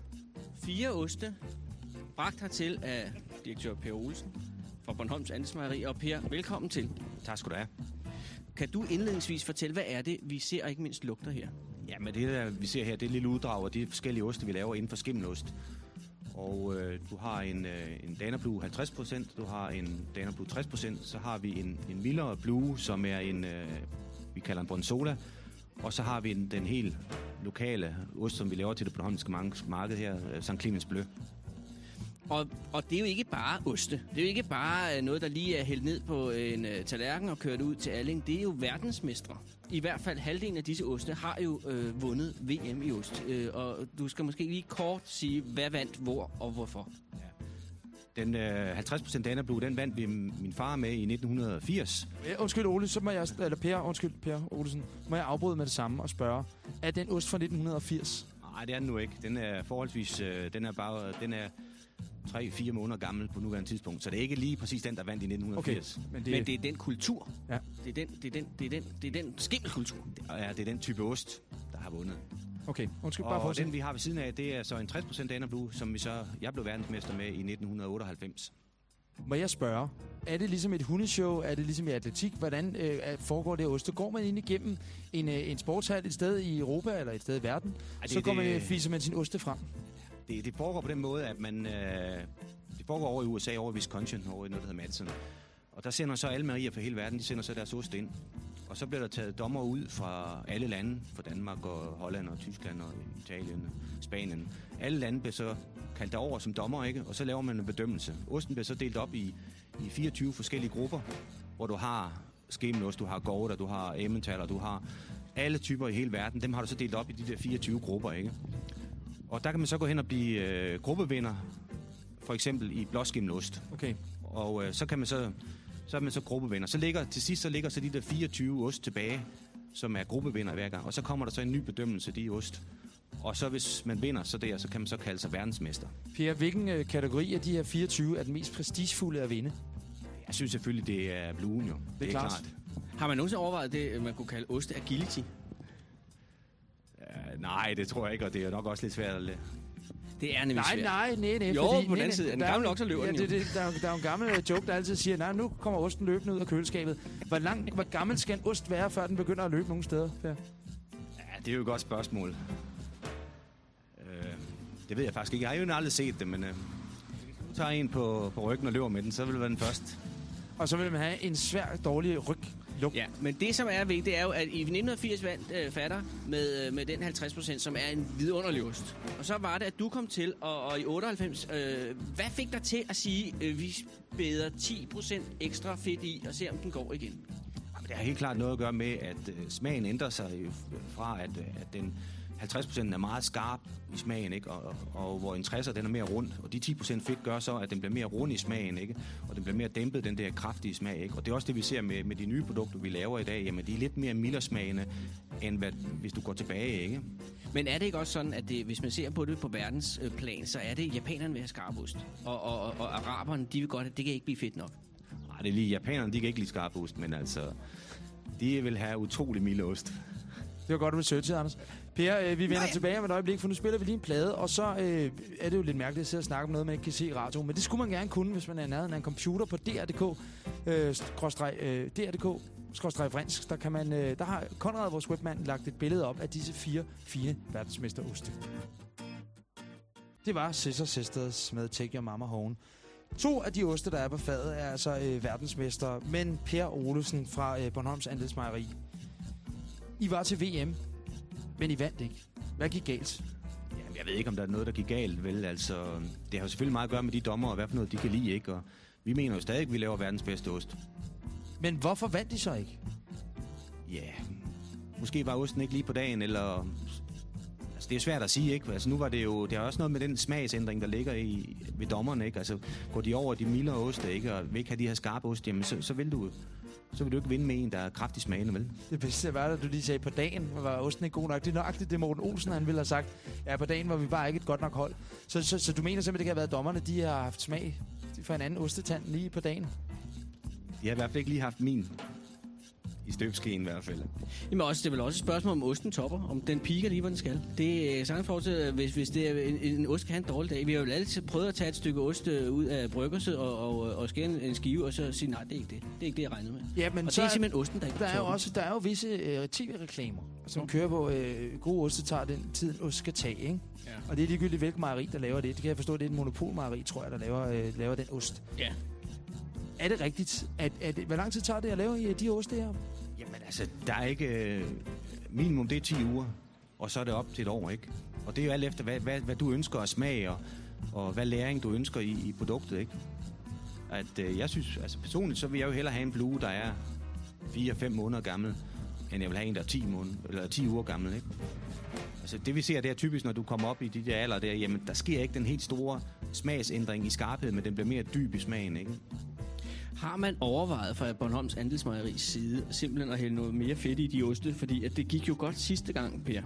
fire oste, bragt hertil af direktør Per Olsen fra Bornholms Andelsmejeri. Og Per, velkommen til. Tak skal du have. Kan du indledningsvis fortælle, hvad er det, vi ser og ikke mindst lugter her? Ja, men det der, vi ser her, det er et lille uddrag af de forskellige oste, vi laver inden for skimmelost. Og øh, du har en, øh, en Dana Blue 50%, du har en Dana Blue 60%, så har vi en, en mildere Blue, som er en, øh, vi kalder en Bonsola, og så har vi en, den helt lokale ost, som vi laver til det bornholmske mar- marked her, øh, St. Clemens Blø. Og, og det er jo ikke bare oste. Det er jo ikke bare øh, noget, der lige er hældt ned på en øh, tallerken og kørt ud til Alling. Det er jo verdensmestre. I hvert fald halvdelen af disse oste har jo øh, vundet VM i ost. Øh, og du skal måske lige kort sige, hvad vandt hvor og hvorfor. Den øh, 50% Dana Blue, den vandt vi min far med i 1980. Øh, Undskyld Ole, så må jeg, eller Per, undskyld Per Olsen, må jeg afbryde med det samme og spørge, er den ost fra 1980? Nej, det er den nu ikke. Den er forholdsvis, øh, den er bare, den er 3-4 måneder gammel på nuværende tidspunkt. Så det er ikke lige præcis den, der vandt i 1980. men Det... Men det er den kultur. Ja. Det er den, det er den, det er den, det er den skimmelkultur. Ja, det er den type ost, der har vundet. Okay, undskyld, bare Og fortsæt. den, vi har ved siden af, det er så en 60% Dana Blue, som vi så, jeg blev verdensmester med i 1998. Må jeg spørge, er det ligesom et hundeshow? Er det ligesom i atletik? Hvordan øh, foregår det oste? Går man ind igennem en, øh, en sportshal et sted i Europa eller et sted i verden, Ej, så går man, det, fiser man sin oste frem? Det, det foregår på den måde, at man... Øh, det foregår over i USA, over i Wisconsin, over i noget, der hedder Madison. Og der sender så alle mejerier fra hele verden, de sender så deres ost ind. Og så bliver der taget dommer ud fra alle lande, fra Danmark og Holland og Tyskland og Italien, Spanien. Alle lande bliver så kaldt over som dommer, ikke? Og så laver man en bedømmelse. Osten bliver så delt op i, i 24 forskellige grupper, hvor du har skimmelost, du har gouda, du har emmentaler, du har alle typer i hele verden. Dem har du så delt op i de der 24 grupper, ikke? Og der kan man så gå hen og blive øh, gruppevinder, for eksempel i blåskimmelost. Okay. Og øh, så kan man så, så er man så gruppevinder. Så ligger, til sidst så ligger så de der 24 ost tilbage, som er gruppevinder hver gang. Og så kommer der så en ny bedømmelse af de ost. Og så hvis man vinder så der, så kan man så kalde sig verdensmester. Per, hvilken øh, kategori af de her 24 er den mest prestigefulde at vinde? Jeg synes selvfølgelig, det er bluen jo. Det, er klart. klart. Har man nogensinde overvejet det, man kunne kalde oste agility? Uh, nej, det tror jeg ikke, og det er nok også lidt svært at... Det er nemlig Nej, svært. nej, nej, nej. Jo, fordi, på den side. Er den der gammel jo- nok, så løber ja, den jo. det, det, der, er der er en gammel øh, joke, der altid siger, nej, nu kommer osten løbende ud af køleskabet. Hvor, lang, hvor gammel skal en ost være, før den begynder at løbe nogle steder? Per? Ja, det er jo et godt spørgsmål. Uh, det ved jeg faktisk ikke. Jeg har jo aldrig set det, men... Uh, hvis du tager en på, på ryggen og løber med den, så vil det være den første. Og så vil man have en svær, dårlig ryg. Luk. Ja, men det som er vigtigt, det er jo, at i 1980 vandt øh, fatter med, øh, med den 50 procent, som er en vidunderlig ost. Og så var det, at du kom til, og, og i 98, øh, hvad fik dig til at sige, øh, vi spæder 10 procent ekstra fedt i, og se om den går igen? Jamen, det har helt klart noget at gøre med, at øh, smagen ændrer sig jo fra, at, øh, at den 50% er meget skarp i smagen, ikke? Og, og, og hvor en 60'er den er mere rund. Og de 10% fedt gør så, at den bliver mere rund i smagen, ikke? Og den bliver mere dæmpet, den der kraftige smag, ikke? Og det er også det, vi ser med, med de nye produkter, vi laver i dag. Jamen, de er lidt mere mildersmagende, end hvad, hvis du går tilbage, ikke? Men er det ikke også sådan, at det, hvis man ser på det på verdens øh, plan, så er det japanerne vil have skarpost, og, og, og, og araberne, de vil godt, at det kan ikke blive fedt nok. Nej, det er lige japanerne, de kan ikke lide skarp ost, men altså, de vil have utrolig mild ost. Det var godt researchet, Anders. Per, øh, vi vender Nej. tilbage om et øjeblik, for nu spiller vi lige en plade, og så øh, er det jo lidt mærkeligt at sidde og snakke om noget, man ikke kan se i radio. Men det skulle man gerne kunne, hvis man er nærheden af en computer på dr.dk, øh, skråstreg, øh, dr.dk, skråstreg fransk. Der, kan man, øh, der har Konrad, vores webmand, lagt et billede op af disse fire fine verdensmesteroste. Det var Scissor Sisters med Take Your Mama Home. To af de oste, der er på fadet, er altså øh, verdensmester, men Per Olesen fra øh, Bornholms Andelsmejeri. I var til VM, men I vandt ikke. Hvad gik galt? Jamen, jeg ved ikke, om der er noget, der gik galt, vel? Altså, det har jo selvfølgelig meget at gøre med de dommer, og hvad for noget de kan lide, ikke? Og vi mener jo stadig, at vi laver verdens bedste ost. Men hvorfor vandt de så ikke? Ja, måske var osten ikke lige på dagen, eller... Altså, det er svært at sige, ikke? Altså, nu var det jo... Det har også noget med den smagsændring, der ligger i, ved dommerne, ikke? Altså, går de over de mildere oste, ikke? Og vil ikke have de her skarpe ost, jamen, så, så vil du så vil du ikke vinde med en, der er kraftig smagende, vel? Det bedste var, at du lige sagde, på dagen var osten ikke god nok. Det er nøjagtigt det, Morten Olsen han ville have sagt. Ja, på dagen var vi bare ikke et godt nok hold. Så, så, så du mener simpelthen, det kan have været dommerne, de har haft smag for en anden ostetand lige på dagen? De har i hvert fald ikke lige haft min i støbskeen i hvert fald. Jamen også, det er vel også et spørgsmål om osten topper, om den piker lige, hvor den skal. Det er sagtens forhold til, hvis, hvis det er en, en ost kan have en dårlig dag. Vi har jo altid prøvet at tage et stykke ost øh, ud af bryggerset og, og, og skære en, en skive, og så sige, nej, det er ikke det. Det er ikke det, jeg regnede med. Ja, men og så det er simpelthen osten, der ikke Der er jo også der er jo visse øh, tv-reklamer, som kører på, øh, gode oste tager den tid, ost skal tage, ikke? Ja. Og det er ligegyldigt, hvilket mejeri, der laver det. Det kan jeg forstå, det er et monopolmejeri, tror jeg, der laver, øh, laver den ost. Ja. Er det rigtigt? At, at, hvor lang tid tager det at lave øh, de oste her? Jamen altså, der er ikke... Øh, minimum, det er 10 uger, og så er det op til et år, ikke? Og det er jo alt efter, hvad, hvad, hvad du ønsker at smage, og, og hvad læring du ønsker i, i produktet, ikke? At øh, jeg synes, altså personligt, så vil jeg jo hellere have en blue, der er 4-5 måneder gammel, end jeg vil have en, der er 10, måneder, eller 10 uger gammel, ikke? Altså det vi ser, det er typisk, når du kommer op i de der alder der, jamen der sker ikke den helt store smagsændring i skarphed, men den bliver mere dyb i smagen, ikke? Har man overvejet fra Bornholms Andelsmejeris side simpelthen at hælde noget mere fedt i de oste? Fordi at det gik jo godt sidste gang, Per.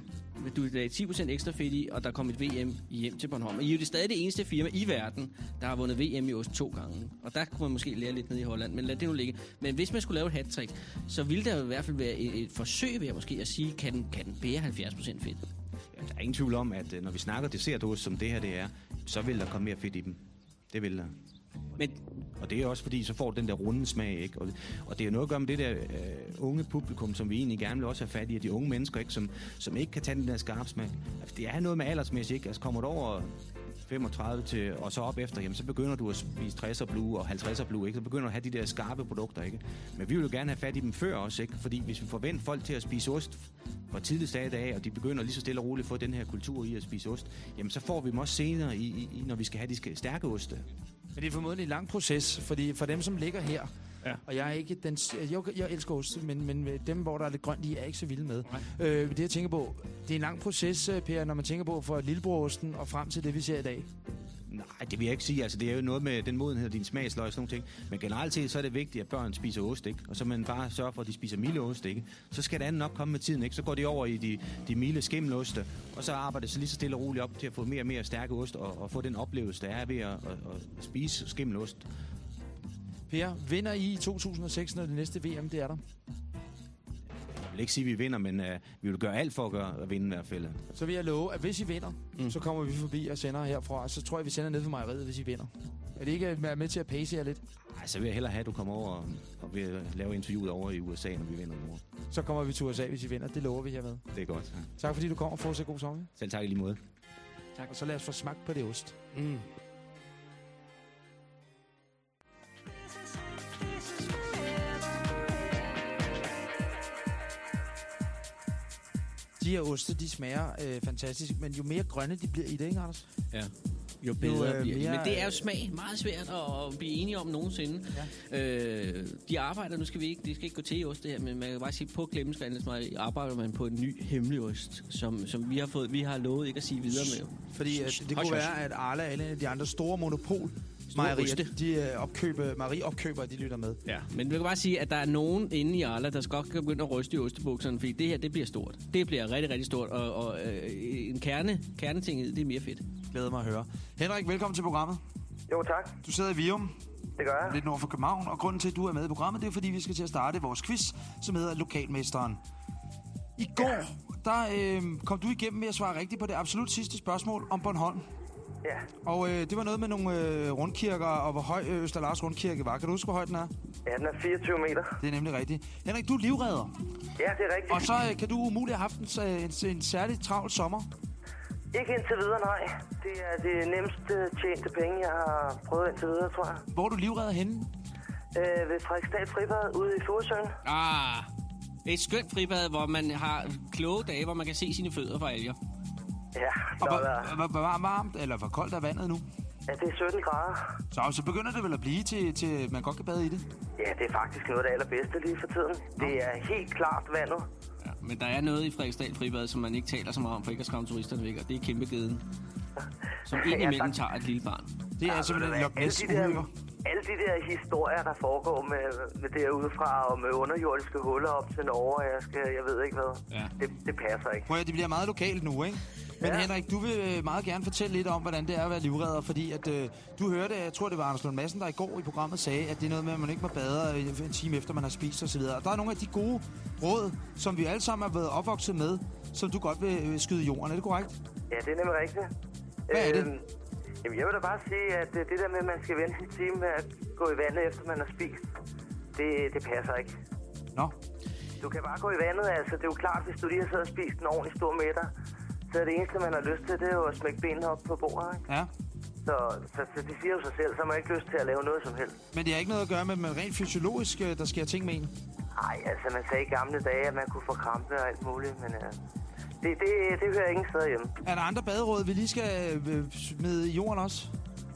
Du lagde 10% ekstra fedt i, og der kom et VM hjem til Bornholm. Og I er jo det stadig det eneste firma i verden, der har vundet VM i ost to gange. Og der kunne man måske lære lidt ned i Holland, men lad det nu ligge. Men hvis man skulle lave et hat så ville der jo i hvert fald være et, et forsøg ved at måske at sige, kan den, kan den bære 70% fedt? Ja, der er ingen tvivl om, at øh, når vi snakker dessertost, som det her det er, så vil der komme mere fedt i dem. Det vil der. Men Og det er også fordi, så får den der runde smag, ikke? Og, og det er jo noget at gøre med det der øh, unge publikum, som vi egentlig gerne vil også have fat i, at de unge mennesker, ikke? Som, som ikke kan tage den der skarpe smag. Altså, det er noget med aldersmæssigt, ikke? Altså, kommer du over 35 til, og så op efter, jamen, så begynder du at spise 60'er blue og 50'er blue, ikke? Så begynder du at have de der skarpe produkter, ikke? Men vi vil jo gerne have fat i dem før også, ikke? Fordi hvis vi forventer folk til at spise ost fra tidlig stadie af, og de begynder lige så stille og roligt at få den her kultur i at spise ost, jamen så får vi dem også senere, i, i, når vi skal have de stærke oste. Men det er formodentlig en lang proces, fordi for dem, som ligger her, Ja. og jeg er ikke den... Jeg, jeg elsker ost, men, men dem, hvor der er lidt grønt, de er jeg ikke så vilde med. Øh, det jeg tænker på, det er en lang proces, øh, Per, når man tænker på fra lillebrorosten og frem til det, vi ser i dag. Nej, det vil jeg ikke sige. Altså, det er jo noget med den modenhed og din smagsløg og sådan nogle ting. Men generelt set, så er det vigtigt, at børn spiser ost, ikke? Og så man bare sørger for, at de spiser milde ost, ikke? Så skal det andet nok komme med tiden, ikke? Så går de over i de, de milde skimmeloste, og så arbejder det så lige så stille og roligt op til at få mere og mere stærke ost, og, og få den oplevelse, der er ved at, at, at spise skimmelost. Per, vinder I i 2006, når det næste VM, det er der? Vil ikke sige, at vi vinder, men uh, vi vil gøre alt for at, gøre, at vinde i hvert fald. Så vil jeg love, at hvis I vinder, mm. så kommer vi forbi og sender herfra, og så tror jeg, vi sender ned for mejeriet, hvis I vinder. Er det ikke at være med til at pace jer lidt? Ej, så vil jeg hellere have, at du kommer over og, og vil lave interviewet over i USA, når vi vinder nu. Så kommer vi til USA, hvis I vinder. Det lover vi hermed. Det er godt. Ja. Tak fordi du kom og få så god sommer. Selv tak i lige måde. Tak. Og så lad os få smagt på det ost. mm. De her oste, de smager øh, fantastisk, men jo mere grønne de bliver i det, ikke, Anders? Ja. Jo bedre øh, bliver mere, Men det er jo øh, smag. Meget svært at, at blive enige om nogensinde. Ja. Øh, de arbejder, nu skal vi ikke, det skal ikke gå til i ost det her, men man kan bare sige, på Klemmeskandelsmejeri arbejder man på en ny hemmelig ost, som, som vi har fået, vi har lovet ikke at sige videre med. Fordi øh, det kunne være, at Arla af de andre store monopol mejerier, de øh, opkøbe, mejeriopkøbere, de lytter med. Ja. Men vi kan bare sige, at der er nogen inde i Arla, der skal godt begynde at ryste i ostebukserne, fordi det her, det bliver stort. Det bliver rigtig, rigtig stort, og, og øh, en kerne, kerneting det, det er mere fedt. Glæder mig at høre. Henrik, velkommen til programmet. Jo, tak. Du sidder i Vium, Det gør jeg. lidt nord for København, og grunden til, at du er med i programmet, det er, fordi vi skal til at starte vores quiz, som hedder Lokalmesteren. I går, der øh, kom du igennem med at svare rigtigt på det absolut sidste spørgsmål om Bornholm. Ja. Og øh, det var noget med nogle øh, rundkirker, og hvor høj øh, Østerlars rundkirke var. Kan du huske, hvor høj den er? ja, den er 24 meter. Det er nemlig rigtigt. Henrik, du er livredder. Ja, det er rigtigt. Og så øh, kan du umuligt have haft en, en, en særlig travl sommer. Ikke indtil videre, nej. Det er det nemmeste tjente penge, jeg har prøvet indtil videre, tror jeg. Hvor er du livredder henne? Øh, ved Frederiksdal Fribad ude i Furesøen. Ah, et skønt fribad, hvor man har kloge dage, hvor man kan se sine fødder fra alger. Ja, Og der hvor, er, hvor, hvor varmt, eller hvor koldt er vandet nu? ja, det er 17 grader. Så, så begynder det vel at blive til, til man godt kan bade i det? Ja, det er faktisk noget af det allerbedste lige for tiden. Det er helt klart vandet. Ja, men der er noget i Frederiksdal Fribad, som man ikke taler så meget om, for ikke at skræmme turisterne væk, og det er kæmpegeden. Som indimellem tager et lille barn. Det er Ja, simpelthen alle Ness de der-. Alle de der historier, der foregår med, med derudefra, og med underjordiske huller op til Norge, jeg, skal, jeg ved ikke hvad, Ja. det, det passer ikke. Prøv at, det bliver meget lokalt nu, ikke? Men Ja. Henrik, du vil øh, meget gerne fortælle lidt om, hvordan det er at være livredder, fordi at, øh, du hørte, jeg tror det var Anders Lund Madsen, der i går i programmet sagde, at det er noget med, at man ikke må bade øh, en time efter, man har spist osv. Og der er nogle af de gode råd, som vi alle sammen har været opvokset med, som du godt vil øh, skyde i jorden. Er det korrekt? Ja, det er nemlig rigtigt. Hvad er det? Øhm, Jamen, jeg vil da bare sige, at det der med, at man skal vente en time med at gå i vandet, efter man har spist, det, det passer ikke. Nå, Du kan bare gå i vandet, altså. Det er jo klart, hvis du lige har siddet og spist en ordentlig stor middag, så er det eneste, man har lyst til, det er jo at smække benene op på bordet, ikke? ja. Så, så, så det siger jo sig selv, så har man ikke lyst til at lave noget som helst. Men det har ikke noget at gøre med, med rent fysiologisk, øh, der sker ting med en. Nej, altså, man sagde i gamle dage, at man kunne få krampe og alt muligt, men uh, det, det, det hører ingen steder hjemme. Er der andre baderåd, vi lige skal øh, med i jorden også?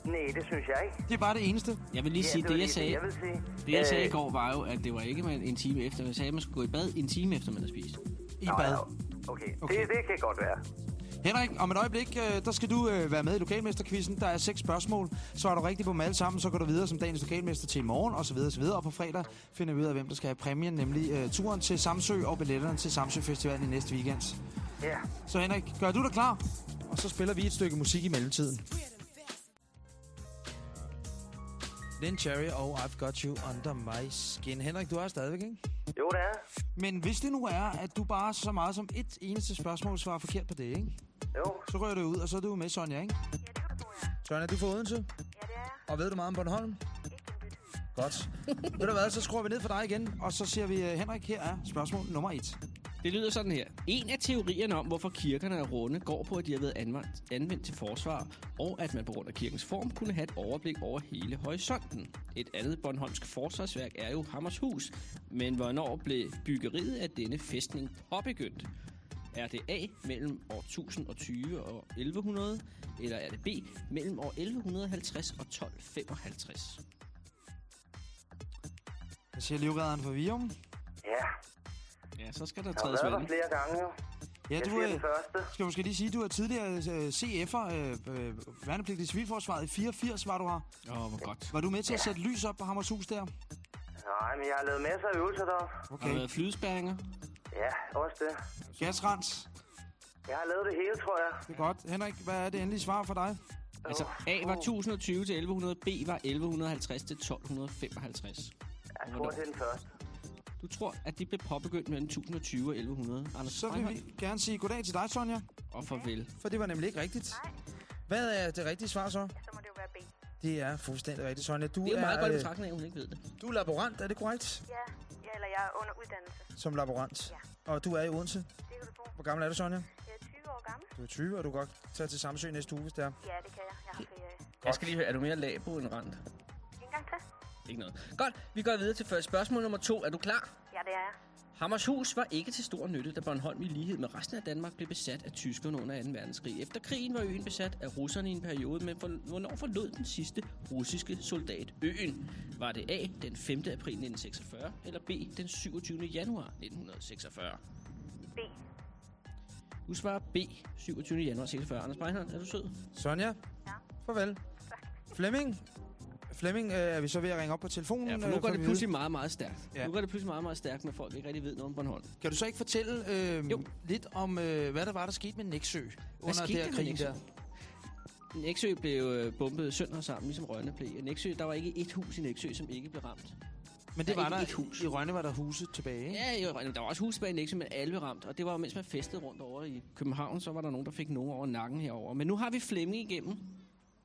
Nej, det synes jeg ikke. Det er bare det eneste. Jeg vil lige sige, var det lige jeg sagde, Det, jeg vil sige. det jeg sagde i Øh, går var jo, at det var ikke man en time efter. Jeg sagde, at man skulle gå i bad en time efter, man har spist. I nå, bad. ja, Okay, Okay. Det, det kan godt være. Henrik, om et øjeblik, øh, der skal du øh, være med i Lokalmesterquizzen. Der er seks spørgsmål. Så er du rigtig på dem alle sammen, så går du videre som dagens lokalmester til i morgen, og så videre, og på fredag finder vi ud af, hvem der skal have præmien, nemlig øh, turen til Samsø og billetterne til Samsø Festivalen i næste weekend. Ja. Så Henrik, gør du dig klar? Og så spiller vi et stykke musik i mellemtiden. Lynn Cherry og I've Got You Under My Skin. Henrik, du er her stadigvæk, ikke? Jo, det er. Men hvis det nu er, at du bare så meget som et eneste spørgsmål svarer forkert på det, ikke? Jo. Så rører du ud, og så er du med, Sonja, ikke? Ja, det kan du. Sonja, du er fra Odense? Ja, det er. Og ved du meget om Bornholm? Ikke en byt. Godt. ved du hvad, så skruer vi ned for dig igen, og så siger vi, øh, Henrik, her er spørgsmål nummer et. Det lyder sådan her. En af teorierne om, hvorfor kirkerne er runde, går på, at de har været anvendt, anvendt til forsvar, og at man på grund af kirkens form kunne have et overblik over hele horisonten. Et andet Bornholmsk forsvarsværk er jo Hammershus, men hvornår blev byggeriet af denne fæstning påbegyndt? Er det A mellem år 1020 og 1100, eller er det B mellem år 1150 og 1255? Jeg siger livredderen for Vium. Ja. Ja, så skal der Jeg har trædes været der vand. flere gange, jo. Ja, Jeg du siger øh, første. skal måske lige sige, at du er tidligere øh, CF'er, øh, øh, værnepligtig i civilforsvaret i 84, var du her. Åh, oh, hvor godt. Var du med til at sætte lys op på Hammershus der? Nej, men jeg har lavet masser af øvelser deroppe. Har der Okay. været flydespærringer? Ja, også det. Gasrens. Jeg har lavet det hele, tror jeg. Det er godt. Henrik, hvad er det endelige svar for dig? Altså, A var 1020 til 1100, B var 1150 til 1255. Jeg tror, det er den første. Du tror, at de blev påbegyndt mellem 1020 og 1100, Anders Så vil vi gerne sige goddag til dig, Sonja. Og farvel. For det var nemlig ikke rigtigt. Nej, Hvad er det rigtige svar så? så må det jo være B. Det er fuldstændig rigtigt, Sonja. Du Det er jo meget godt i øh, betragtning af, at hun ikke ved det. Du er laborant, er det korrekt? Ja, ja eller jeg er under uddannelse. Som laborant. Ja. Og du er i Odense. Det kan du tro. Hvor gammel er du, Sonja? Jeg er 20 år gammel. Du er 20, og du kan godt tage til Samsø næste uge, hvis det er. Ja, det kan jeg. Jeg har ferie. Jeg skal lige høre, er du mere labo end rent? En gang til. Ikke noget. Godt, vi går videre til første spørgsmål nummer to. Er du klar? Ja, det er jeg. Hammershus var ikke til stor nytte, da Bornholm i lighed med resten af Danmark blev besat af tyskerne under 2. verdenskrig. Efter krigen var øen besat af russerne i en periode, men for, hvornår forlod den sidste russiske soldat øen? Var det A den 5. april 1946, eller B den 27. januar 1946? B. Du svarer B, 27. januar 46. Anders Breinholt, er du sød? Sonja? Ja. Farvel. Flemming? Flemming, øh, er vi så ved at ringe op på telefonen? Ja, for øh, nu går det pludselig meget, meget stærkt. Ja. Nu går det pludselig meget, meget stærkt, når folk ikke rigtig ved noget om Bornholm. Kan du så ikke fortælle øh, Jo. lidt om, øh, hvad der var, der skete med Nexø under det her krig der? Nexø blev øh, bombet sønder sammen, ligesom Rønne blev. Og Nexø, der var ikke et hus i Nexø, som ikke blev ramt. Men det Der er var der, et hus. i Rønne var der huse tilbage, ikke? Ja, i Rønne. der var også hus bag Nexø, men alle blev ramt. Og det var mens man festede rundt over i København, så var der nogen, der fik nogen over nakken herover. Men nu har vi Flemming igennem.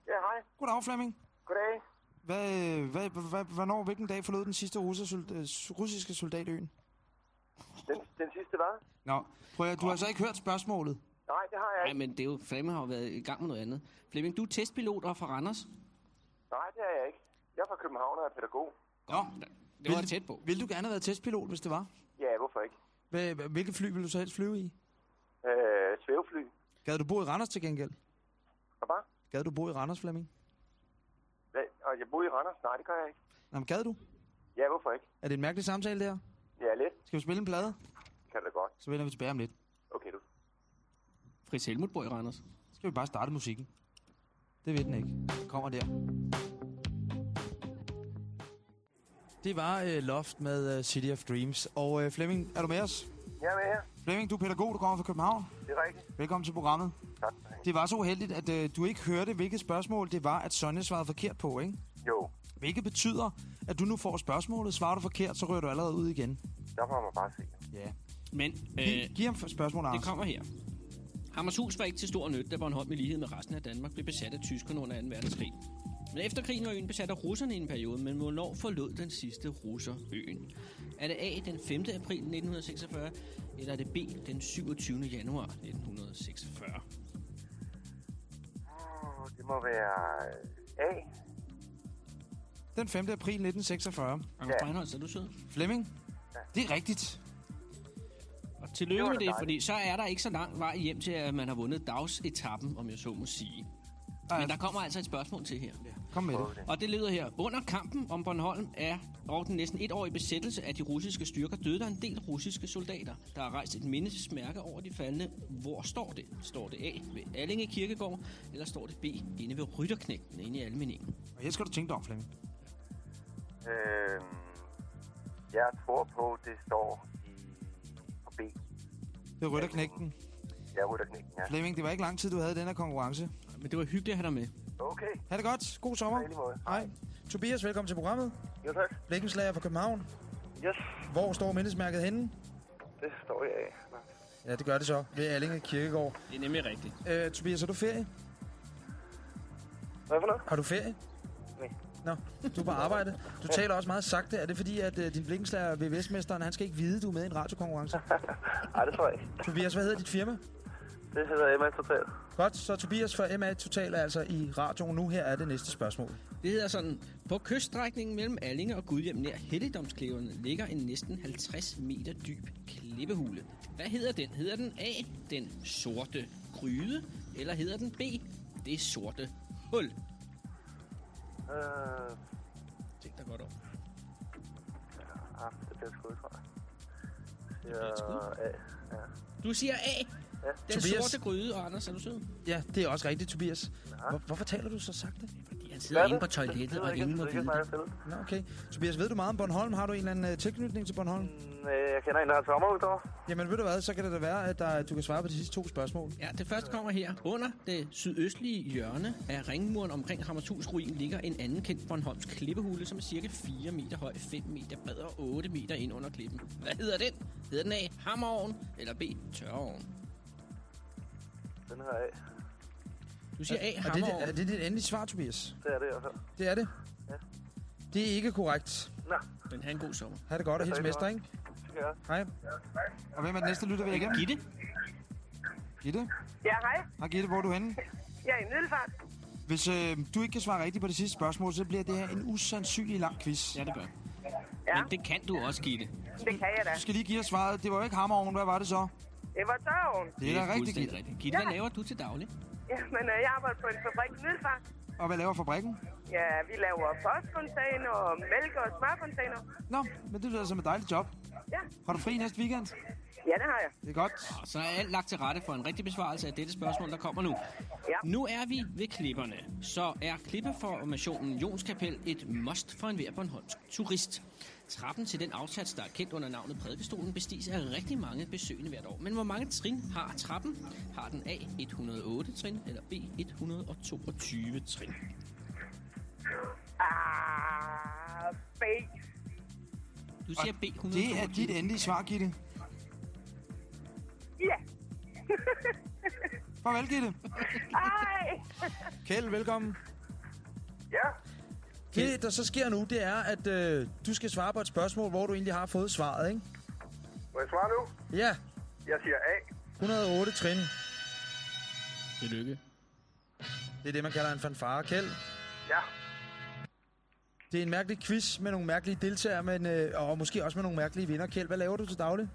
Ja, hej. Goddag, Flemming. Goddag. Hvad, øh, hvad, hvad, hvornår, hvilken dag forlod den sidste russiske, soldat, russiske soldat øen? Den, den sidste var? Nå, prøv at, du har så ikke hørt spørgsmålet. Nej, det har jeg Nej, ikke. men det er jo, Flemming har jo været i gang med noget andet. Flemming, du er testpilot og fra Randers. Nej, det har jeg ikke. Jeg er fra København og er pædagog. Nå, Det var tæt på. Vil du gerne have været testpilot, hvis det var? Ja, hvorfor ikke? Hva- Hvilket fly vil du så helst flyve i? Øh, svævefly. Gad du bo i Randers til gengæld? Hvad bare? Gad du bo i Randers, Flemming? Og jeg bor i Randers? Nej, det gør jeg ikke. Nå, men gad du? Ja, hvorfor ikke? Er det en mærkelig samtale, det her? Ja, lidt. Skal vi spille en plade? Kan det godt. Så vender vi tilbage om lidt. Okay, du. Fritz Helmut bor i Randers. Så skal vi bare starte musikken. Det ved den ikke. Den kommer der. Det var uh, Loft med uh, City of Dreams. Og uh, Flemming, er du med os? Jeg er med her. Flemming, du er pædagog, du kommer fra København. Det er rigtigt. Velkommen til programmet. Tak. Det var så uheldigt, at uh, du ikke hørte, hvilket spørgsmål det var, at Sonja svarede forkert på, ikke? Jo, Hvilket betyder, at du nu får spørgsmålet. Svarer du forkert, så rører du allerede ud igen. der må man bare se. Ja. Men Giv, øh, giv ham spørgsmålet, det Anders. kommer her. Hammershus var ikke til stor nytte, da Bornholm i lighed med resten af Danmark blev besat af tyskerne under 2. verdenskrig. Men efter krigen var øen besat af russerne i en periode, men hvornår forlod den sidste russer øen? Er det A den 5. april 1946, eller er det B den 27. januar 1946? Det må være øh, A. Den 5. april 1946. Anders Ja. Breinholt, er du sød? Flemming, det er rigtigt. Og Det tillykke var med det, dejligt. fordi så er der ikke så lang vej hjem til, at man har vundet dagsetappen, om jeg så må sige. Men der kommer altså et spørgsmål til her. Kom med det. Og det lyder her. Under kampen om Bornholm er og den næsten etårige besættelse af de russiske styrker døde der en del russiske soldater. Der er rejst et mindesmærke over de faldende. Hvor står det? Står det A ved Allinge Kirkegård, eller står det B inde ved Rytterknægten inde i Almeningen? Og her skal du tænke dig om, Flemming. Øh, jeg tror på, det står i på B. Det er Rytterknægten. Jeg rytter knækken, ja. Flemming, det var ikke lang tid, du havde i den her konkurrence. Men det var hyggeligt at have dig med. Okay, Ha' det godt. God sommer. Hej. Tobias, velkommen til programmet. Jo, tak. Blikkenslager fra København. Yes, Hvor står mindesmærket henne? det står jeg af. Ja, det gør det så. Ved Allinge Kirkegård. Det er nemlig rigtigt. Øh, Tobias, har du ferie? Hvad for noget? Har du ferie? Nej. Nå, du er på arbejde. Du taler også meget sagte. Er det fordi, at uh, din blikkenslager ved Vestmesteren, han skal ikke vide, at du er med i en radiokonkurrence? Nej, det tror jeg ikke. Tobias, hvad hedder dit firma? Det hedder Emma Total. Godt, så Tobias fra MA Total er altså i radioen nu. Her er det næste spørgsmål. Det hedder sådan, på kyststrækningen mellem Allinge og Gudhjem nær Helligdomsklipperne ligger en næsten 50 meter dyb klippehule. Hvad hedder den? Hedder den A, den sorte gryde, eller hedder den B, det sorte hul? Øh, Tænk dig godt om. ah, det bliver et skud, tror jeg. bliver et skud? Ja, ja. Du siger A, Ja. den Tobias. sorte gryde, og Anders, er du sød? Ja, det er også rigtigt, Tobias. Hvor, hvorfor taler du så sagte? Fordi han sidder er inde på toilettet, og ingen må vide det. Nå, okay. Tobias, ved du meget om Bornholm? Har du en eller anden uh, tilknytning til Bornholm? Mm, øh, Jeg kender en, der har et sommerhus derovre. Jamen, ved du hvad, så kan det da være, at der, du kan svare på de sidste to spørgsmål. Ja, det første kommer her. Under det sydøstlige hjørne af ringmuren omkring Hammershus ruin ligger en anden kendt Bornholms klippehule, som er cirka 4 meter høj, 5 meter bred og 8 meter ind under klippen. Hvad hedder den? Hedder den A, hammerovn, eller B, tørreovn? Den her af. Du siger A, Er det, er det dit endelige svar, Tobias? Det er det i hvert fald. Det er det? Ja. Det er ikke korrekt. Nå, Men have en god sommer. Ha' det godt og hils Tak, mester, ikke? jeg. Hej. Og hvem er den næste lytter ved igen? Gitte? Gitte? Ja, hej. Hej Gitte, hvor er du henne? Jeg er i Middelfart. Hvis øh, du ikke kan svare rigtigt på det sidste spørgsmål, så bliver det her en usandsynlig lang quiz. Ja, det gør. Ja. Men det kan du også, Gitte. Det kan jeg da. Du skal lige give os svaret. Det var jo ikke hammerovn. Hvad var det så? Det var tørven. Det er da rigtigt, Gitte. rigtigt. Gitte, hvad laver du til daglig? Ja, men øh, jeg arbejder på en fabrik i Middelfart. Og hvad laver fabrikken? Ja, vi laver postcontainer og mælk- og smørcontainer. Nå, men det lyder som et dejligt job. Ja. Har du fri næste weekend? Ja, det har jeg. Det er godt. Og så er alt lagt til rette for en rigtig besvarelse af dette spørgsmål, der kommer nu. Ja. Nu er vi ved klipperne. Så er klippeformationen Jonskapel et must for enhver Bornholmsk turist. Trappen til den afsats, der er kendt under navnet Prædikestolen, bestiges af rigtig mange besøgende hvert år. Men hvor mange trin har trappen? Har den A 108 trin eller B 122 trin? Ah, B. Du siger B 122. Det er dit endelige svar, Gitte. Ja. Farvel, Gitte. Ej. Kjeld, velkommen. Ja, Det, der så sker nu, det er, at øh, du skal svare på et spørgsmål, hvor du egentlig har fået svaret, ikke? må jeg svare nu? Ja, Jeg siger A. 108 trin. Tillykke. Det er det, man kalder en fanfare. Kjeld, Ja, det er en mærkelig quiz med nogle mærkelige deltagere, men, øh, og måske også med nogle mærkelige vinder. Kjeld, hvad laver du til daglig?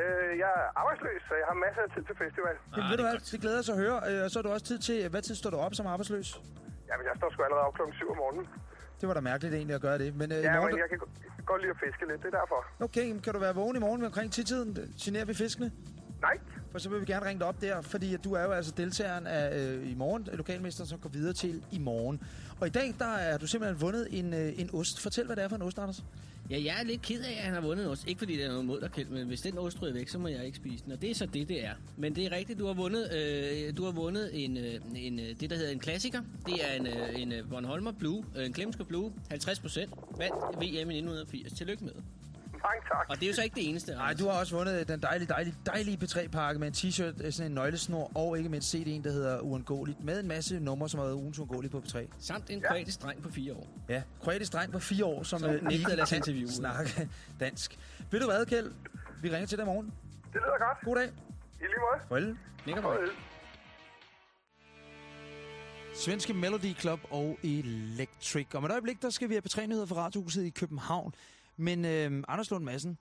øh, jeg er arbejdsløs, så jeg har masser af tid til festival. Jamen, Ah, ved du det er hvad, det glæder os at høre. Øh, og så har du også tid til, hvad tid står du op som arbejdsløs? Jamen, jeg står sgu allerede op klokken 7 om morgenen. Det var da mærkeligt egentlig at gøre det. Men, øh, Ja, morgen, men jeg kan go- godt lide at fiske lidt, det er derfor. Okay, kan du være vågen i morgen omkring 10-tiden? Generer vi fiskene? Nej, For så vil vi gerne ringe dig op der, fordi at du er jo altså deltageren af øh, i morgen, lokalmesteren, som går videre til i morgen. Og i dag, der er du simpelthen vundet en, øh, en ost. Fortæl, hvad det er for en ost, Anders. Ja, jeg er lidt ked af, at han har vundet en ost. Ikke fordi det er noget mod dig, Kjeld, men hvis den ost ryger væk, så må jeg ikke spise den. Og det er så det, det er. Men det er rigtigt, du har vundet, øh, du har vundet en, øh, en, øh, det, der hedder en klassiker. Det er en, øh, en øh, Bornholmer Blue, øh, en Klemsker Blue, 50 procent. Vandt VM i 1980. Tillykke med mange tak. Og det er jo så ikke det eneste. Nej, Anders. du har også vundet den dejlige, dejlige, dejlige P3-pakke med en t-shirt, øh, sådan en nøglesnor og ikke mindst CD'en, der hedder Uundgåeligt, med en masse numre, som har været ugens uundgåeligt på P3. Samt en kroatisk dreng på fire år. Ja, kroatisk dreng på fire år, som, Som øh, nægter at lade sig interviewe. snakke dansk. Ved du hvad, Kjeld? Vi ringer til dig i morgen. Det lyder godt. God dag. I lige måde. Farvel. Nikker Farvel. Svenske Melody Club og Electric. Om et øjeblik, der skal vi have P3-nyheder fra Radiohuset i København. Men øh, Anders Lund Madsen,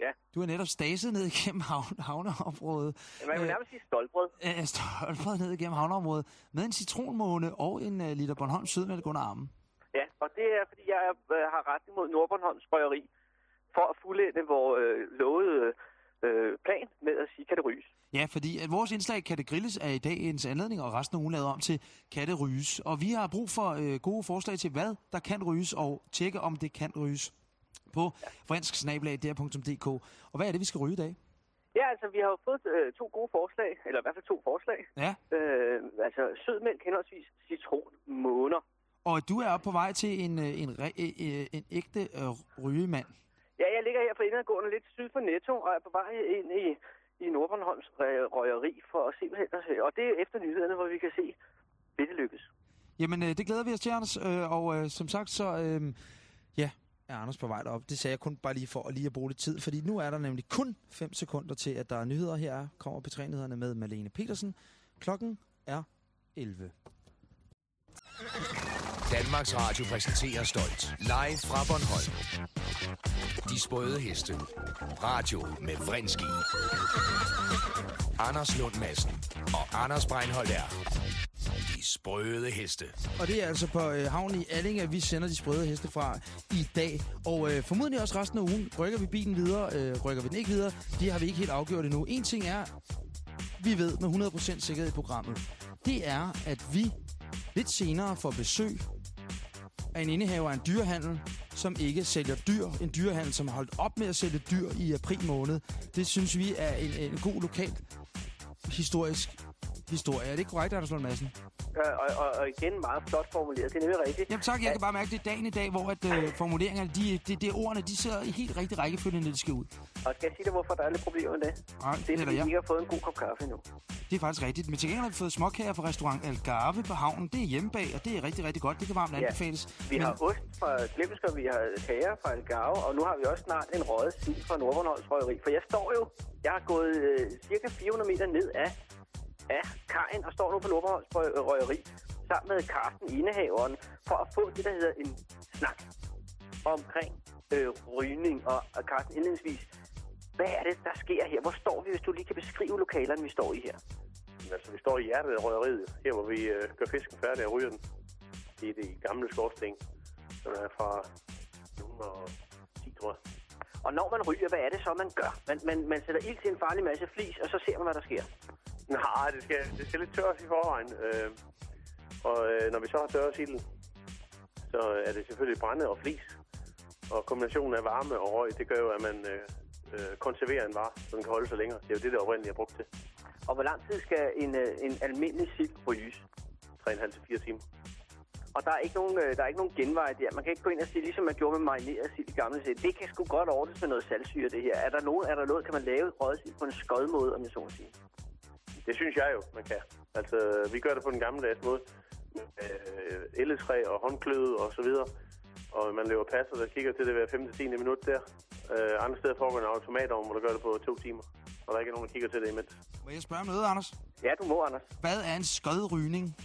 Ja. du er netop staset ned igennem havn, havneområdet. Man kan Øh, nærmest sige stoltbrød. Øh, stolpret ned igennem havneområdet med en citronmåne og en uh, liter Bornholm Sødmælk under armen. Ja, og det er, fordi jeg øh, har ret imod Nordbornholms Brøgeri for at fuldende vores øh, lovede øh, plan med at sige, kan det ryges. Ja, fordi at vores indslag Kan det grilles er i dag ens anledning, og resten af ugen lavet om til Kan det ryges. Og vi har brug for øh, gode forslag til, hvad der kan ryges, og tjekke om det kan ryges på fransksnabelag.dk. Og hvad er det, vi skal ryge i dag? Ja, altså, vi har jo fået øh, to gode forslag, eller i hvert fald to forslag. Ja. Øh, altså, sødmælk henholdsvis citronmåner. Og du er oppe på vej til en, øh, en, re, øh, øh, en ægte øh, rygemand. Ja, jeg ligger her for indadgående lidt syd for Netto, og er på vej ind i, i Nordbornholms rø- røgeri for at simpelthen at se. Og det er efter nyhederne, hvor vi kan se, vil det lykkes. Jamen, øh, det glæder vi os til, Anders. Øh, og øh, som sagt, så øh, ja, er Anders på vej derop. Det sagde jeg kun bare lige for at lige at bruge lidt tid, fordi nu er der nemlig kun 5 sekunder til, at der er nyheder her. Kommer på med Malene Petersen. Klokken er 11. Danmarks Radio præsenterer stolt. Live fra Bornholm. De sprøde heste. Radio med Vrindski. Anders Lund Madsen og Anders Breinholt er de sprøde heste. Og det er altså på øh, havnen i Alling, at vi sender de sprøde heste fra i dag. Og øh, formodentlig også resten af ugen. Rykker vi bilen videre, øh, rykker vi den ikke videre. Det har vi ikke helt afgjort endnu. En ting er, vi ved med 100% sikkerhed i programmet. Det er, at vi lidt senere får besøg er en indehaver af en dyrehandel, som ikke sælger dyr. En dyrehandel, som har holdt op med at sælge dyr i april måned. Det synes vi er en, en god lokal historisk historie. Er det ikke korrekt, Anders Lund Madsen? Øh, og, og, og igen meget flot formuleret. Det er nemlig rigtigt. Jamen tak, jeg kan bare mærke, det er dagen i dag, hvor at, øh, formuleringerne, de, de, de ordene, de sidder i helt rigtig rækkefølge, når de skal ud. Og skal jeg sige dig, hvorfor der er lidt problemer med det? Nej, Det er, fordi der vi jeg. ikke har fået en god kop kaffe endnu. Det er faktisk rigtigt. Men til gengæld har vi fået småkager fra restaurant Algarve på havnen. Det er hjemmebag, og det er rigtig, rigtig godt. Det kan varmt Ja. anbefales. Vi Men- har ost fra Glemmesker, vi har kager fra Algarve, og nu har vi også snart en røget sild fra Nordbornholms Røgeri. For jeg står jo, jeg har gået øh, cirka 400 meter ned af, af kajen, og står nu på Rø- Røgeri sammen med Carsten, indehaveren, for at få det, der hedder en snak omkring øh, rygning. Og, og Carsten, indledningsvis, hvad er det, der sker her? Hvor står vi, hvis du lige kan beskrive lokalerne, vi står i her? Altså, vi står i hjertet af røgeriet, her hvor vi øh, gør fisken færdig og ryger den. Det er det gamle skorsten, som er fra 1910, tror jeg. Og når man ryger, hvad er det så, man gør? Man, man, man sætter ild til en farlig masse flis, og så ser man, hvad der sker. Nej, det skal, det skal lidt tørres i forvejen. Øh, og øh, når vi så har tørret silden, så er det selvfølgelig brænde og flis. Og kombinationen af varme og røg, det gør jo, at man øh, øh, konserverer en vare, så den kan holde sig længere. Det er jo det, der oprindeligt er brugt til. Og hvor lang tid skal en, øh, en almindelig sild ryges? 3,5-4 timer. Og der er ikke nogen, øh, der er ikke nogen genvej der. Man kan ikke gå ind og sige, ligesom man gjorde med marineret sild i gamle sild. Det kan sgu godt ordnes med noget saltsyre, det her. Er der nogen, er der noget, kan man lave røget sild på en skød måde, om jeg så må sige? Det synes jeg jo, man kan. Altså, vi gør det på den gammeldags måde. Øh, elletræ og håndkløde og så videre. Og man løber passer, der kigger til det hver 5. 10. minut der. Øh, andre steder foregår en automatovn, hvor der gør det på to timer. Og der er ikke nogen, der kigger til det imens. Må jeg spørge om noget, Anders? Ja, du må, Anders. Hvad er en skodrygning?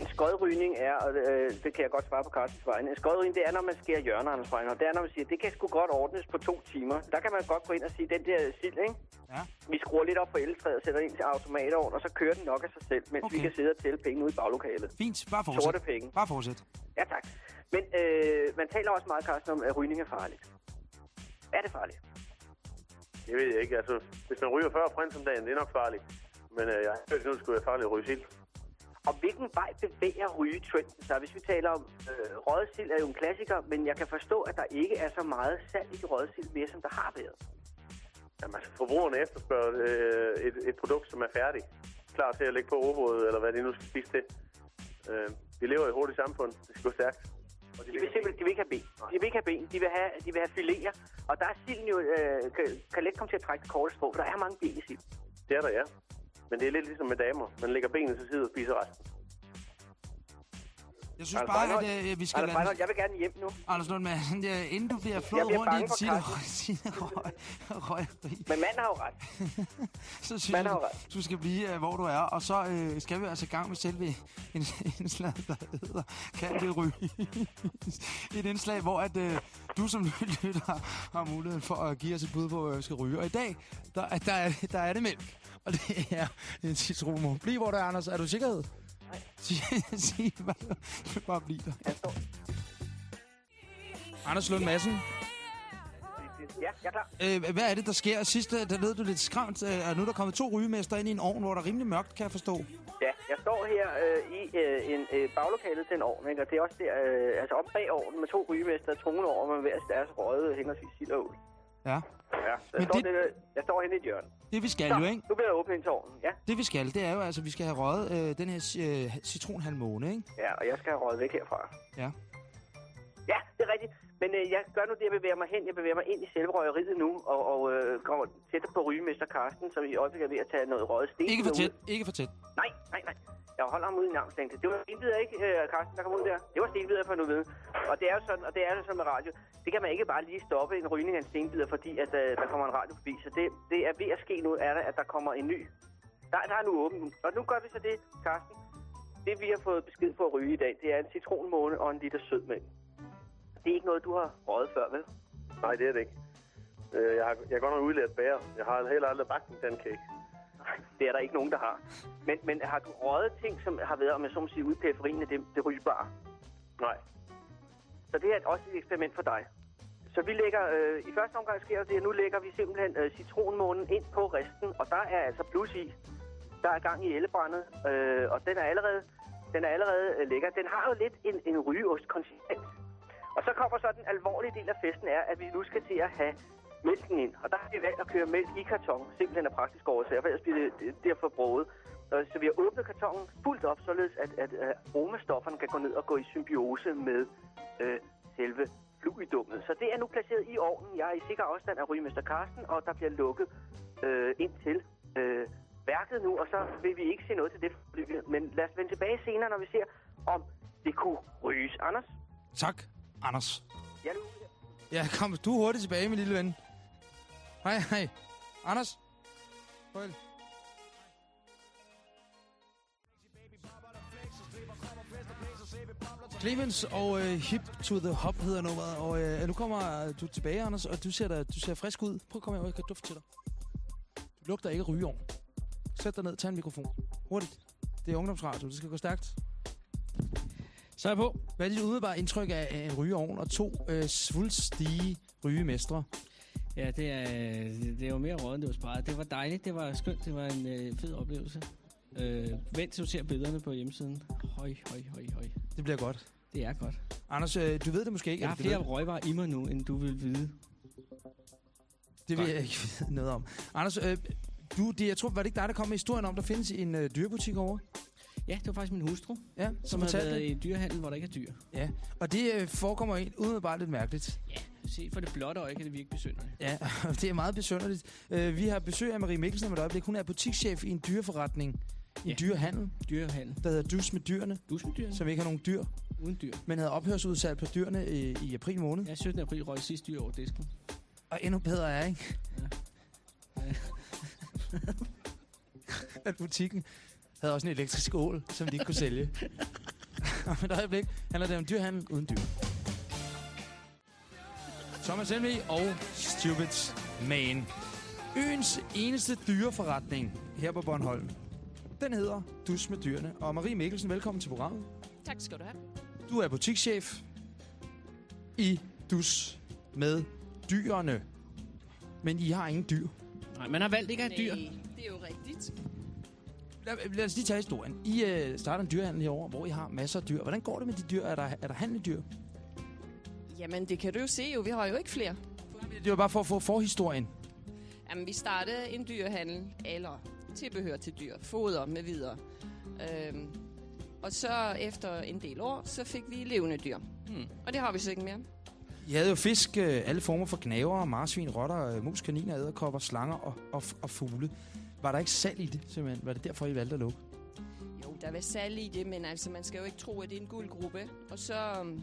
En skodrygning er, og øh, det kan jeg godt svare på Carstens vegne, en skodrygning, det er, når man skærer hjørner, Anders Freiner. Det er, når man siger, det kan sgu godt ordnes på to timer. Der kan man godt gå ind og sige, den der sild, ikke? Ja. Vi skruer lidt op på eltræet og sætter ind til automatovn, og så kører den nok af sig selv, mens okay. vi kan sidde og tælle penge ude i baglokalet. Fint, bare fortsæt. Sorte penge. Bare fortsæt. Ja, tak. Men øh, man taler også meget, Carsten, om, at rygning er farligt. Er det farligt? Det ved jeg ikke. Altså, hvis man ryger 40 prins om dagen, det er nok farligt. Men øh, jeg har hørt, at det skulle være farligt at ryge sild. Og hvilken vej bevæger rygetrenden sig? Hvis vi taler om øh, rødsild er jo en klassiker, men jeg kan forstå, at der ikke er så meget salg i rødsild mere, som der har været. Jamen, altså, forbrugerne efterspørger øh, et, et produkt, som er færdigt. Klar til at lægge på robrødet, eller hvad de nu skal spise til. Øh, vi lever i et hurtigt samfund. Det skal gå stærkt. Og De vil simpelthen de vil ikke have ben. De vil ikke have ben. De vil have, de vil have filéer. Og der er silden jo, øh, kan, kan let komme til at trække det korte for der er mange ben i sild. Det er der, ja. Men det er lidt ligesom med damer. Man lægger benene til side og spiser resten. Jeg synes Anders bare, Breinholt- at øh, vi skal Anders lade... Breinholt, jeg vil gerne hjem nu. Anders Lund Madsen, ja, inden du bliver flået rundt i for sine røg, røgeri, Men manden har jo ret. så synes Man har ret. du skal blive, øh, hvor du er. Og så øh, skal vi altså i gang med selve en, indslag, der hedder Kan det ryge? et indslag, hvor at, øh, du som lytter har muligheden for at give os et bud på, hvad vi skal ryge. Og i dag, der, er- der, er, der er det mælk. Og det er en citronmål. Bliv hvor du er, Anders. Er du i sikkerhed? Nej. Sig, sig bare, bare bliv der. Jeg står. Anders Lund Madsen, Ja, jeg er klar. Øh, hvad er det, der sker? Sidst, øh, der lød du lidt skræmt, øh, og nu er der kommet to rygemester ind i en ovn, hvor der er rimelig mørkt, kan jeg forstå. Ja, jeg står her øh, i øh, en øh, baglokale til en ovn, ikke? og det er også der, øh, altså om bag ovnen med to rygemester troende over med hver deres røde henholdsvis sild og ål. Ja. Ja, jeg, Men står det- det... jeg står henne i et hjørne. Det vi skal Så, jo, ikke? nu bliver jeg til ovnen, ja. Det vi skal, det er jo altså, vi skal have røget øh, den her øh, citronhalvmåne, ikke? Ja, og jeg skal have røget væk herfra. Ja. Ja, det er rigtigt. Men øh, jeg gør nu det, jeg bevæger mig hen. Jeg bevæger mig ind i selve røgeriet nu, og, og øh, kommer tættere på rygemester Karsten, som i øjeblikket er ved at tage noget røget sten. Ikke for ud. tæt, ikke for tæt. Nej, nej, nej. Jeg holder ham ude i navnslængde. Det var stenbider, ikke, øh, Karsten, der kom ud der? Det var stenbider for nu ved. Og det er jo sådan, og det er jo sådan med radio. Det kan man ikke bare lige stoppe en rygning af en stenbider, fordi at, øh, der kommer en radio forbi. Så det, det er ved at ske nu, er der, at der kommer en ny. Der, der er nu åben. Og nu gør vi så det, Karsten. Det vi har fået besked på at ryge i dag, det er en citronmåne og en liter sødmælk. Det er ikke noget, du har røget før, vel? Nej, det er det ikke. Øh, jeg, har, jeg er godt nok udlært bære. Jeg har heller aldrig bagt en pancake. Det er der ikke nogen, der har. Men, men har du røget ting, som har været, om jeg så må sige, ude i periferien af det, det rygbare? Nej. Så det er også et eksperiment for dig. Så vi lægger, øh, i første omgang sker det, at nu lægger vi simpelthen øh, citronmånen ind på resten, og der er altså plus i. Der er gang i ellebrændet, øh, og den er allerede, den er allerede øh, lækker. Den har jo lidt en, en rygeost-konsistens. Og så kommer så den alvorlige del af festen er, at vi nu skal til at have mælken ind. Og der har vi valgt at køre mælk i karton, simpelthen af praktisk årsager, for ellers bliver det, det derfor broget. Så vi har åbnet kartongen fuldt op, således at, at, at aromastofferne kan gå ned og gå i symbiose med øh, selve fluidummet. Så det er nu placeret i ovnen. Jeg er i sikker afstand af Rygmester Karsten, og der bliver lukket øh, ind til øh, værket nu, og så vil vi ikke se noget til det. Men lad os vende tilbage senere, når vi ser, om det kunne ryges. Anders? Tak, Anders. Ja, nu. Ja, kom, du hurtigt tilbage, min lille ven. Hej, hej. Anders? Farvel. Clemens og øh, Hip to the Hop hedder nummeret, og øh, nu kommer du tilbage, Anders, og du ser, da, du ser frisk ud. Prøv at komme her, jeg kan dufte til dig. Du lugter ikke rygeovn. Sæt dig ned, tag en mikrofon. Hurtigt. Det er ungdomsradio, det skal gå stærkt. Så er jeg på. Hvad er dit umiddelbare indtryk af en rygeovn og to øh, svulstige rygemestre? Ja, det er, det er jo mere råd, end det var sparet. Det var dejligt, det var skønt, det var en øh, fed oplevelse. Øh, vent til du ser billederne på hjemmesiden. Høj, høj, høj, høj. Det bliver godt. Det er godt. Anders, øh, du ved det måske ikke. Jeg har flere røgvarer i mig nu, end du vil vide. det. det vil jeg ikke vide noget om. Anders, øh, du, det, jeg tror, var det ikke dig, der kom med historien om, der findes en øh, dyrebutik over? Ja, det var faktisk min hustru, Ja, som, som har været det. i dyrehandel, hvor der ikke er dyr. Ja, og det øh, forekommer en umiddelbart lidt mærkeligt. Ja, se for det blotte øje kan det virke besynderligt. Ja, det er meget besynderligt. Øh, vi har besøg af Marie Mikkelsen om et øjeblik. Hun er butikschef i en dyreforretning. En Ja. dyrehandel, Dyrehandel. der hedder Dus med dyrene, Dus med dyr, som ikke har nogen dyr, uden dyr. men havde ophørsudsalg på dyrene i, i april måned. Ja, 17. april røg sidste dyr over disken. Og endnu bedre er, ikke? at butikken havde også en elektrisk ål, som de ikke kunne sælge. Om et øjeblik handler det om dyrhandel uden dyr. Thomas Helmi og Stupids Man. Øens eneste dyreforretning her på Bornholm. Den hedder Dus med dyrene. Og Marie Mikkelsen, velkommen til programmet. Tak skal du have. Du er butikschef i Dus med dyrene. Men I har ingen dyr. Nej, man har valgt ikke at have dyr. Nej, det er jo rigtigt. Lad, os lige tage historien. I øh, starter en dyrhandel i år, hvor I har masser af dyr. Hvordan går det med de dyr? Er der, er der handel dyr? Jamen, det kan du jo se jo. Vi har jo ikke flere. Det var bare for at få forhistorien. Jamen, vi startede en dyrehandel, eller tilbehør til dyr, foder med videre. Øhm, og så efter en del år, så fik vi levende dyr. Hmm. Og det har vi så ikke mere. I havde jo fisk, øh, alle former for gnaver, marsvin, rotter, øh, mus, kaniner, æderkopper, slanger og, og, og fugle. Var der ikke salg i det, simpelthen? Var det derfor, I valgte at lukke? Jo, der var salg i det, men altså, man skal jo ikke tro, at det er en guldgruppe. Og så, øhm,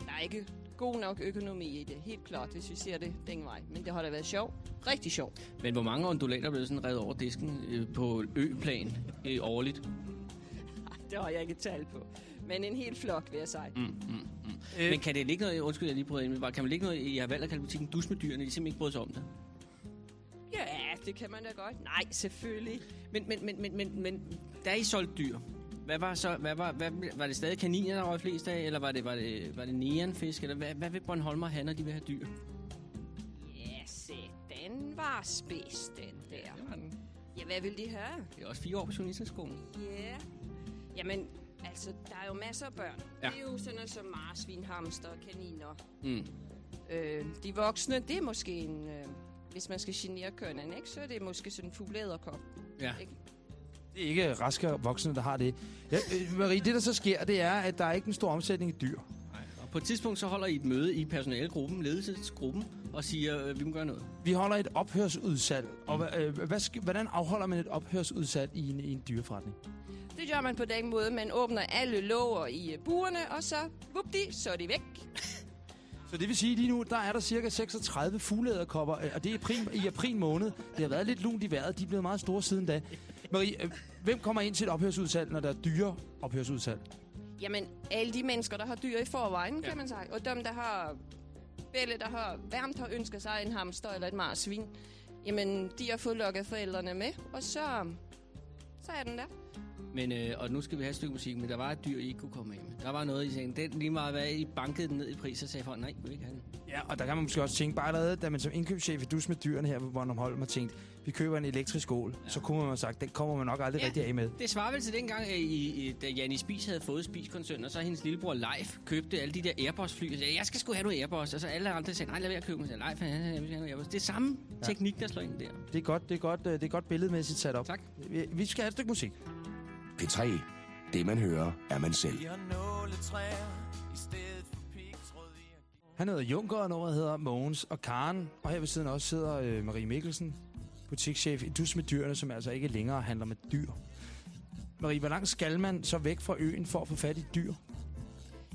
der er ikke god nok økonomi i det, helt klart, hvis vi ser det den vej. Men det har da været sjovt. Rigtig sjovt. Men hvor mange undulater blev sådan revet over disken øh, på øplan øh, årligt? Det har jeg ikke tal på. Men en helt flok, vil jeg sige. Mm, mm, mm. Øh. Men kan det ligge noget, undskyld, jeg lige prøvede ind, men kan man ligge noget, i- jeg har valgt at kalde butikken dus med dyrene, de simpelthen ikke bryder sig om det? Det kan man da godt. Nej, selvfølgelig. Men, men, men, men, men, men da I solgte dyr, hvad var så, hvad var, hvad, var det stadig kaniner, der var flest af, eller var det, var det, var det neonfisk, eller hvad, hvad vil Bornholmer have, når de vil have dyr? Ja, se, den var spids, den der. det var den. Ja, hvad vil de have? Det er også fire år på journalisterskolen. Ja. Jamen, altså, der er jo masser af børn. Ja. Det er jo sådan noget som marsvin, hamster, kaniner. Mm. Øh, de voksne, det er måske en... Øh, hvis man skal genere kønnen, ikke? Så er det måske sådan en fugleæderkop. Ja. Ikke? Det er ikke raske voksne, der har det. Ja, øh, Marie, det der så sker, det er, at der er ikke en stor omsætning i dyr. Og på et tidspunkt så holder I et møde i personalegruppen, ledelsesgruppen, og siger, øh, vi må gøre noget. Vi holder et ophørsudsalg. Og øh, hvad, hvordan afholder man et ophørsudsalg i en, i en dyreforretning? Det gør man på den måde, man åbner alle låger i øh, burene, og så, vupti, så er de væk. Så det vil sige, lige nu, der er der cirka 36 fugleæderkopper, øh, og det er april, i april måned. Det har været lidt lunt i vejret, de er blevet meget store siden da. Marie, øh, hvem kommer ind til et ophørsudsalg, når der er dyre ophørsudsalg? Jamen, alle de mennesker, der har dyr i forvejen, ja. kan man sige. Og dem, der har bælle, der har varmt har ønsket sig en hamster eller et marsvin, jamen, de har fået lukket forældrene med, og så, så er den der. Men, øh, og nu skal vi have et stykke musik, men der var et dyr, I ikke kunne komme af med. Der var noget, I sagde, den lige meget hvad, I bankede den ned i pris, og sagde folk, nej, vi ikke have den. Ja, og der kan man måske også tænke, bare allerede, da man som indkøbschef i Dus med dyrene her på Bornholm Holm har tænkt, vi køber en elektrisk ål, ja. så kunne man have sagt, den kommer man nok aldrig ja. rigtig af med. Det svarer vel til dengang, at I, da Janni Spis havde fået Spis-koncernen, og så hendes lillebror Leif købte alle de der Airbus-fly, og sagde, jeg skal sgu have noget Airbus, og så alle andre sagde, nej, lad være at købe, og sagde, Leif, han, vil have noget Airbus. Det er samme ja. teknik, der slår ind der. Det er godt, det er godt, øh, det er godt billedmæssigt sat op. Tak. Vi, vi skal have et stykke musik. P3. Det man hører, er man selv. Han hedder Junker, og nummeret hedder Mogens og Karen. Og her ved siden også sidder øh, Marie Mikkelsen, butikschef i Dus med dyrene, som altså ikke længere handler med dyr. Marie, hvor langt skal man så væk fra øen for at få fat i dyr?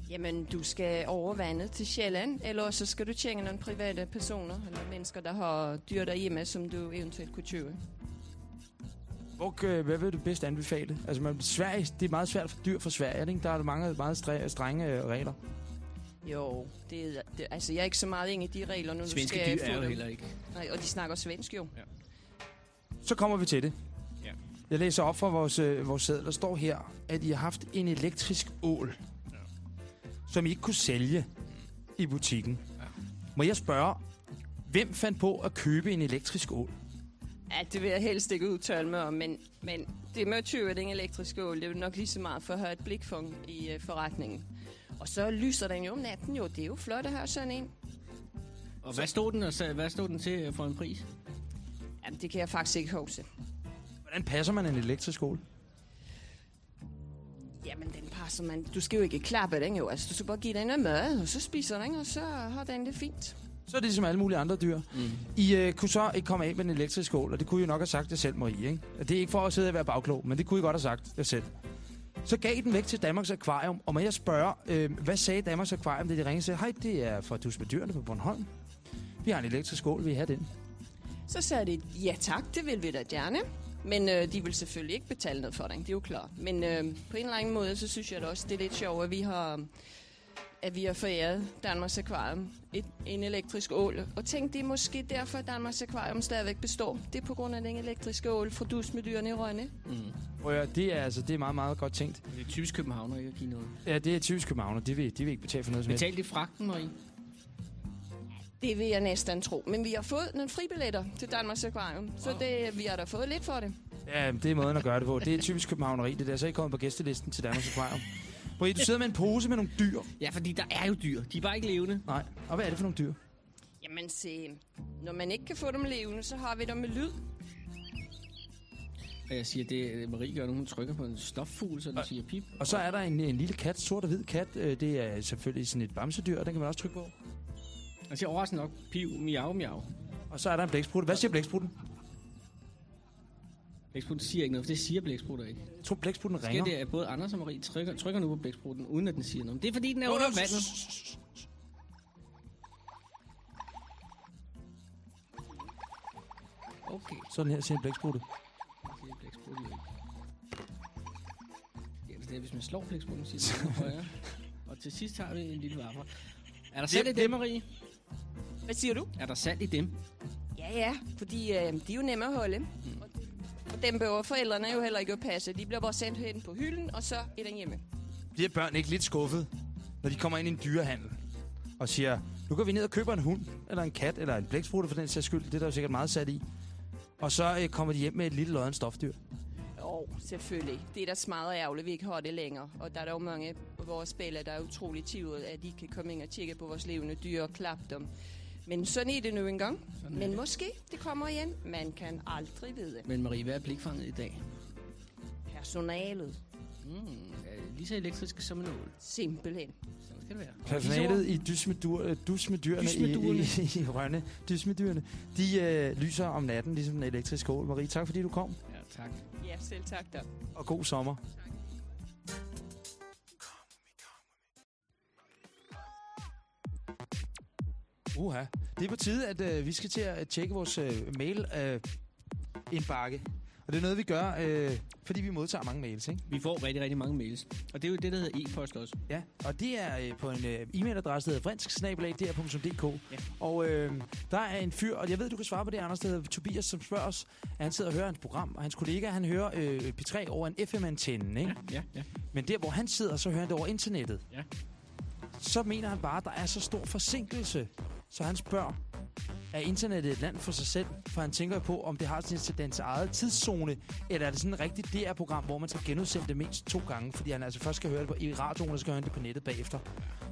Jamen, du skal over vandet til Sjælland, eller så skal du tjene nogle private personer, eller mennesker, der har dyr derhjemme, som du eventuelt kunne købe. Hvor, øh, hvad vil du bedst anbefale? Altså, man, Sverige, det er meget svært for dyr for Sverige, ikke? Der er mange meget stre- strenge øh, regler. Jo, det, er- det, altså jeg er ikke så meget inde i de regler nu. nu Svenske skal jeg dyr er jo dem. heller ikke. Nej, og de snakker svensk jo. Ja. Så kommer vi til det. Ja. Jeg læser op fra vores, øh, vores sædel. Der står her, at I har haft en elektrisk ål, ja. som I ikke kunne sælge i butikken. Ja. Må jeg spørge, hvem fandt på at købe en elektrisk ål? Ja, det vil jeg helst ikke udtale mig om, men, men det med at købe den elektriske ål, det er jo nok lige så meget for at have et blikfang i uh, forretningen. Og så lyser den jo om natten jo. Det er jo flot at have sådan en. Og hvad stod den, og så, hvad stod den til øh, for en pris? Jamen, det kan jeg faktisk ikke huske. Hvordan passer man en elektrisk ål? Jamen, den passer man. Du skal jo ikke klappe den jo. Altså, du skal bare give den noget mad, og så spiser den, og så har den det fint. Så er det ligesom alle mulige andre dyr. Mm. I øh, kunne så ikke komme af med den elektriske ål, og det kunne I jo nok have sagt det selv, Marie. Ikke? Og Det er ikke for at sidde og være bagklog, men det kunne I godt have sagt det selv. Så gav I den væk til Danmarks Akvarium, og må jeg spørge, øh, hvad sagde Danmarks Akvarium, da de ringede og sagde, hej, det er fra Dus med dyrene på Bornholm. Vi har en elektrisk ål, vil I have den? Så sagde de, ja tak, det vil vi da gerne. Men øh, de vil selvfølgelig ikke betale noget for det, det er jo klart. Men øh, på en eller anden måde, så synes jeg da også, det er lidt sjovt, at vi har at vi har foræret Danmarks Akvarium et, en elektrisk ål. Og tænk, det er måske derfor, at Danmarks Akvarium stadigvæk består. Det er på grund af den elektriske ål fra dus med dyrene i Rønne. Mm. Og ja, det er, altså, det er meget, meget godt tænkt. Det er typisk københavner ikke at give noget. Ja, det er typisk københavner. De vil, de vil ikke betale for noget. Betalt i fragten, Marie? Det vil jeg næsten tro. Men vi har fået nogle fribilletter til Danmarks Akvarium. Så Wow. det, vi har da fået lidt for det. Ja, det er måden at gøre det på. Det er typisk københavneri. Det der så ikke kommet på gæstelisten til Danmarks Akvarium. Marie, du sidder med en pose med nogle dyr. Ja, fordi der er jo dyr. De er bare ikke levende. Nej. Og hvad er det for nogle dyr? Jamen se, når man ikke kan få dem levende, så har vi dem med lyd. Og jeg siger, det er Marie gør nu, hun trykker på en stoffugl, så den siger pip. Og så er der en, en lille kat, sort og hvid kat. Øh, Det er selvfølgelig sådan et bamsedyr, og den kan man også trykke på. Og siger overraskende nok, piv, miau, miau. Og så er der en blæksprutte. Hvad siger blæksprutten? Blæksprutten siger ikke noget, for det siger blæksprutter ikke. Jeg tror, blæksprutten Sker ringer. det, at både Anders og Marie trykker, trykker nu på blæksprutten, uden at den siger noget. Det er fordi, den er under vandet. Okay. Sådan her siger en blæksprutte. Det siger blæksprutten ikke. Ja, det er, hvis man slår blæksprutten, siger den højere. Og til sidst har vi en lille varper. Er der salt i Det- dem, Marie? Hvad siger du? Er der salt i dem? Ja, ja, fordi øh, de er jo nemme at holde. Og, og dem behøver forældrene jo heller ikke at passe. De bliver bare sendt hen på hylden, og så er den hjemme. Bliver børn ikke lidt skuffet, når de kommer ind i en dyrehandel og siger, nu går vi ned og køber en hund, eller en kat, eller en blæksprutte for den sags skyld. Det er der jo sikkert meget sat i. Og så øh, kommer de hjem med et lille lodden stofdyr. Jo, selvfølgelig. Det er da smadret ærgerligt, vi ikke har det længere. Og der er der jo mange af vores spillere, der er utroligt tivede, at de kan komme ind og tjekke på vores levende dyr og klappe dem. Men sådan er det nu engang. Sådan Men det. måske det kommer igen. Man kan aldrig vide. Men Marie, hvad er blikfanget i dag? Personalet. Mm, lige så elektrisk som en ål. Simpelthen. Sådan skal det være. Personalet i dys med, dur, øh, dus med dyrene Dys med i, i, i Rønne, dys med dyrene, de øh, lyser om natten, ligesom den elektriske ål. Marie, tak fordi du kom, Ja, tak. Ja, selv tak da. og god sommer. Uha. Det er på tide, at øh, vi skal til at tjekke vores øh, mail øh, indbakke. Og det er noget, vi gør, øh, fordi vi modtager mange mails, ikke? Vi får rigtig, rigtig mange mails. Og det er jo det, der hedder e-post også. Ja, og det er øh, på en øh, e-mailadresse, der hedder vrinsk Ja. Og øh, der er en fyr, og jeg ved, du kan svare på det, Anders, der hedder Tobias, som spørger os, at han sidder og hører hans program, og hans kollega, han hører øh, P3 over en FM-antenne, ikke? Ja, ja, ja. Men der, hvor han sidder, så hører han det over internettet. Ja. Så mener han bare, at der er så stor forsinkelse, så han spørger, er internettet et land for sig selv? For han tænker på, om det har sin dens eget tidszone, eller er det sådan et rigtigt DR-program, hvor man skal genudsende det mindst to gange, fordi han altså først skal høre det på, i radioen, og så skal høre det på nettet bagefter.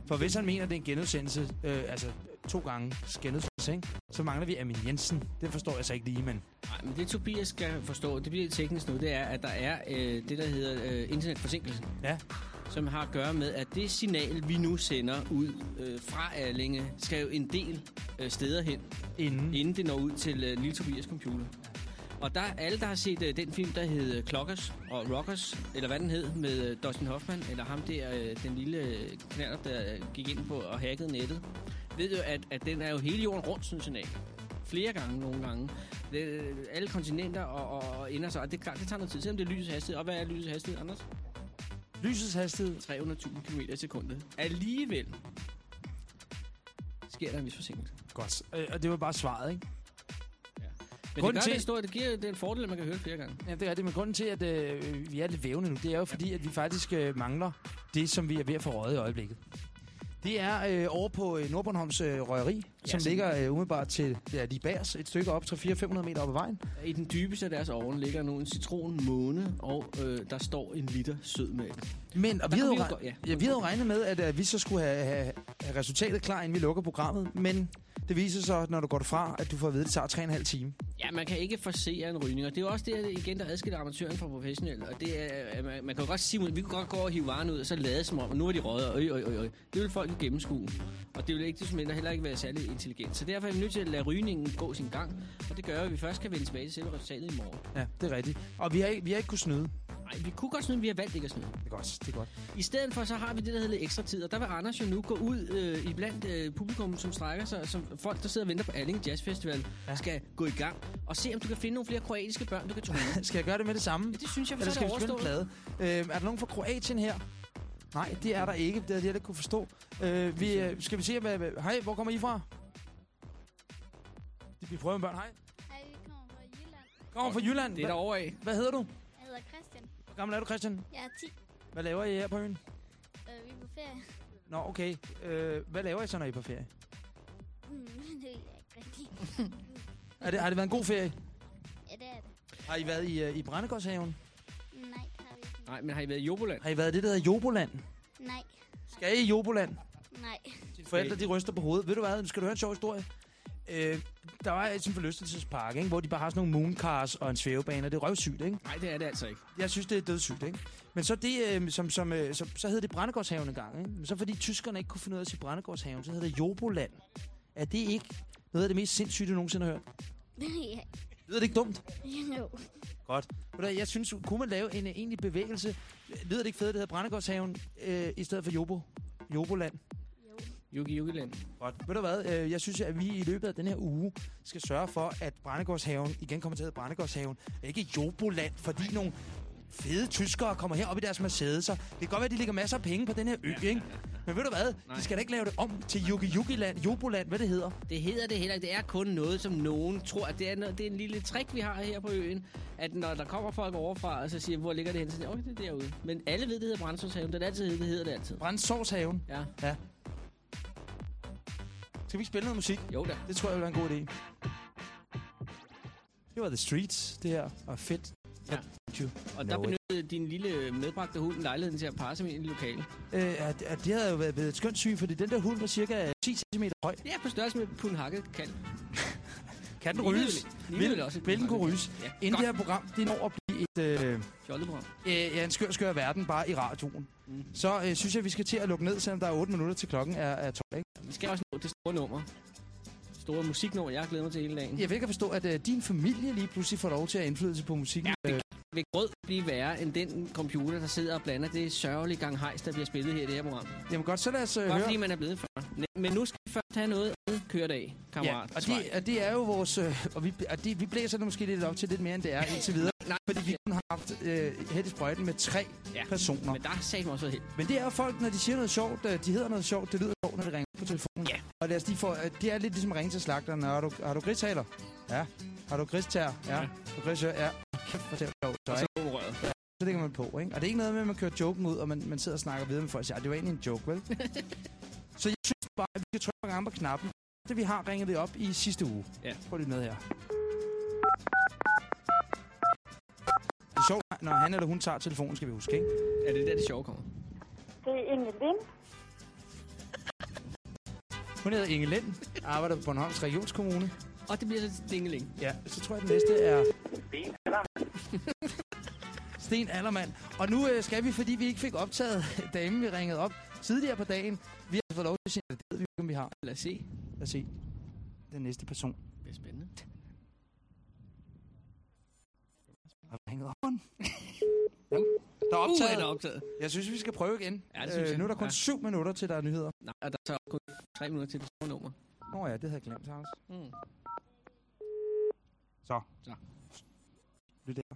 For hvis han mener, det er en genudsendelse, øh, altså to gange genudsendelse, ikke? så mangler vi Amin Jensen. Det forstår jeg så ikke lige, men... Nej, men det Tobias skal forstå, det bliver teknisk nu, det er, at der er øh, det, der hedder øh, internetforsinkelse. Ja. Som har at gøre med, at det signal, vi nu sender ud øh, fra Erlinge, skal jo en del øh, steder hen, Inden. inden det når ud til øh, lille Tobias computer. Og der er alle, der har set øh, den film, der hed Clockers og Rockers, eller hvad den hed, med øh, Dustin Hoffman, eller ham der, øh, den lille øh, knaller, der øh, gik ind på og hackede nettet, ved jo, at, at den er jo hele jorden rundt, sådan signal. Flere gange, nogle gange. Det, øh, alle kontinenter og, og, og ender sig, og det er klart, det tager noget tid, selvom det er lysets hastighed. Og hvad er lysets hastighed, Anders? Lysets hastighed. 300.000 km i sekundet. Alligevel sker der en vis forsinkelse. Godt. Øh, og det var bare svaret, ikke? Men Grunden det, gør til- det, store, det giver den fordel, at man kan høre det flere gange. Ja, det er det. Men grunden til, at øh, vi er lidt vævende nu, det er jo fordi, at vi faktisk øh, mangler det, som vi er ved at få røget i øjeblikket. Det er øh, over på øh, Nordbornholms øh, Røgeri, ja, som ligger øh, umiddelbart til ja, bag os, et stykke op, 300-400-500 meter op ad vejen. I den dybeste af deres ovn ligger nu en citron måne, og øh, der står en liter sødmælk. Men Og vi, havde vi jo ja. ja, vi havde jo regnet med, at øh, vi så skulle have, have, have resultatet klar, inden vi lukker programmet. Men det viser sig, når du går derfra, at du får at vide, at det tager 3,5 timer. Ja, man kan ikke forsere en rygning, og det er jo også det, igen, der adskiller amatøren fra professionel. Og det er, man, man kan jo godt sige, vi kunne godt gå og hive varen ud, og så lade som om, og nu er de røget, og øj, øj, øj, øj. Det vil folk jo gennemskue. Og det vil ikke desto mindre heller ikke være særlig intelligent. Så derfor er vi nødt til at lade rygningen gå sin gang, og det gør, at vi først kan vende tilbage til selve resultatet i morgen. Ja, det er rigtigt. Og vi har ikke, vi har ikke kunnet snyde. Nej, vi kunne godt snyde, men vi har valgt ikke at snyde. Det er godt, det er godt. I stedet for, så har vi det, der hedder lidt ekstra tid, og der vil Anders jo nu gå ud øh, i blandt øh, publikum, som strækker sig, som folk, der sidder og venter på Alling Jazz Festival, ja. skal gå i gang og se, om du kan finde nogle flere kroatiske børn, du kan tro. skal jeg gøre det med det samme? Ja, det synes jeg, for Eller så skal er vi det plade? Øh, er der nogen fra Kroatien her? Nej, det er der ikke. Det havde jeg ikke kunne forstå. Øh, vi, øh, skal vi se, hvad, hvad... Hej, hvor kommer I fra? Vi prøver med børn. Hej. Hej, vi kommer fra Jylland. Kommer fra Jylland. Det er derovre af. Hvad hedder du? Jeg hedder Christian. Hvor gammel er du, Christian? Jeg er 10. Hvad laver I her på øen? Øh, vi er på ferie. Nå, okay. Øh, hvad laver I så, når I er på ferie? Hmm, det ved jeg ikke rigtigt. Er det, har det været en god ferie? ja, det er det. Har I været i, uh, i Brændegårdshaven? Nej, har vi ikke. Nej, men har I været i Joboland? Har I været i det, der hedder Joboland? Nej, Skal I i Joboland? nej. Dine forældre, de ryster på hovedet. Ved du hvad? Nu skal du høre en sjov historie. Øh, der var sådan en forlystelsespark, ikke? hvor de bare har sådan nogle mooncars og en svævebane, og det er røvsygt, ikke? Nej, det er det altså ikke. Jeg synes, det er dødssygt, ikke? Men så det, øh, som, som, øh, så, så hed det Brændegårdshaven en gang, ikke? Men så fordi tyskerne ikke kunne finde ud af at sige Brændegårdshaven, så hedder det Joboland. Er det ikke noget af det mest sindssyge, du nogensinde har hørt? Jeg Lyder det ikke dumt? Jo. Godt. Jeg synes, kunne man lave en øh, egentlig bevægelse? Lyder det ikke fedt, det hedder Brændegårdshaven, øh, i stedet for Jobo? Joboland. Yugi Yugiland. Godt. Ved du hvad, øh, jeg synes, at vi i løbet af den her uge skal sørge for, at Brændegårdshaven igen kommer til at hedde Brændegårdshaven. Ikke Joboland, fordi nogle fede tyskere kommer herop i deres Mercedes'er. Det kan godt være, at de lægger masser af penge på den her ø, ikke? Men ved du hvad, Nej. de skal da ikke lave det om til Yugi Yugi-land, Joboland, hvad det hedder. Det hedder det heller ikke. Det er kun noget, som nogen tror, at det er, noget, det er en lille trick, vi har her på øen. At når der kommer folk overfra, og så siger, hvor ligger det hen? Så siger, okay, det er derude. Men alle ved, det hedder Brændsårshaven. Det er altid det hedder det altid. Brændsårshaven. Ja. Ja. Skal vi ikke spille noget musik? Jo da. Det tror jeg vil være en god idé. Det var The Streets, det her, og fedt. Ja. You Og der benyttede din lille medbragte hund lejligheden til at sig med ind i lokale. Øh, at, det havde jo været, et skønt syn, fordi den der hund var cirka 10 cm høj. Ja, på størrelse med punhakket kalv. Kan den ryges? den kunne ryges? Ja, Inden godt. det her program, det når at et, øh, Fjolleprogram. øh, ja, en skør, skør verden bare i radioen. Mm. Så øh, synes jeg, vi skal til at lukke ned, selvom der er 8 minutter til klokken er, er 12. Ikke? Vi skal også nå det store nummer. Store musiknummer, jeg glæder mig til hele dagen. Jeg vil ikke forstå, at øh, din familie lige pludselig får lov til at have indflydelse på musikken. Ja, øh, Vil grød blive værre end den computer, der sidder og blander det sørgelige gang hejs, der bliver spillet her i det her program? jamen godt, så lad os øh, Godt høre. fordi man er blevet 40. Men nu skal vi først have noget kørt af, Ja, kammerat. og det, og det er jo vores... Øh, og vi, og det, vi blæser det måske lidt op til lidt mere, end det er indtil videre. Nej, Fordi vi kun har haft øh, hæt i sprøjten med tre Ja. personer. Men der sagde mig også helt. Men det er jo folk, når de siger noget sjovt, øh, de hedder noget sjovt, det lyder sjovt, når de ringer på telefonen. Ja. Og lad os lige få, det er lidt ligesom at ringe til slagteren. Har du, har du gristaler? Ja. Har du gristær? Ja. Ja. Har du gristær? Ja. Kæft, hvor det er sjovt. Så, ikke? så så lægger man på, ikke? Og det er ikke noget med, at man kører joken ud, og man, man sidder og snakker videre med folk og siger, "Ej, det var egentlig en joke, vel? så jeg synes bare, at vi skal trykke mange på knappen. Det vi har, ringet vi op i sidste uge. Ja. Prøv lige med her. Det er sjovt, når han eller hun tager telefonen, skal vi huske, ikke? Er det der, det sjove kommer? Det er Inge Lind. Hun hedder Inge Lind, arbejder på Bornholms Regionskommune. Og det bliver så dingeling. Ja, så tror jeg, den næste er Sten Allermand. Og nu øh, skal vi, fordi vi ikke fik optaget damen, vi ringede op tidligere på dagen. Vi har fået lov til at sige, at det ved vi ikke, om vi har. Lad os se. Lad os se. Den næste person. Det bliver spændende. Har vi ringet op ja. Der er Uh, optaget. er der optaget. Jeg synes, vi skal prøve igen. Ja, det synes jeg. nu er der kun Ja. syv minutter til, der er nyheder. Nej, der er kun tre minutter til det store nummer. Nå ja, det havde jeg glemt, Hans. Mm. Så. Så. Lyt der.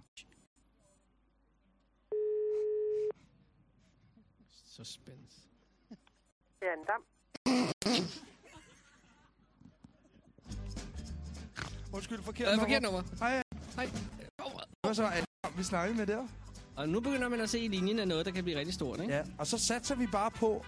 Suspense. Jan Dam. Undskyld, forkert Er det nummer. forkert nummer? Hej. Hej. Hvad så? Er det, vi snakkede med der? Og nu begynder man at se i linjen af noget, der kan blive rigtig stort, ikke? Ja, og så satser vi bare på...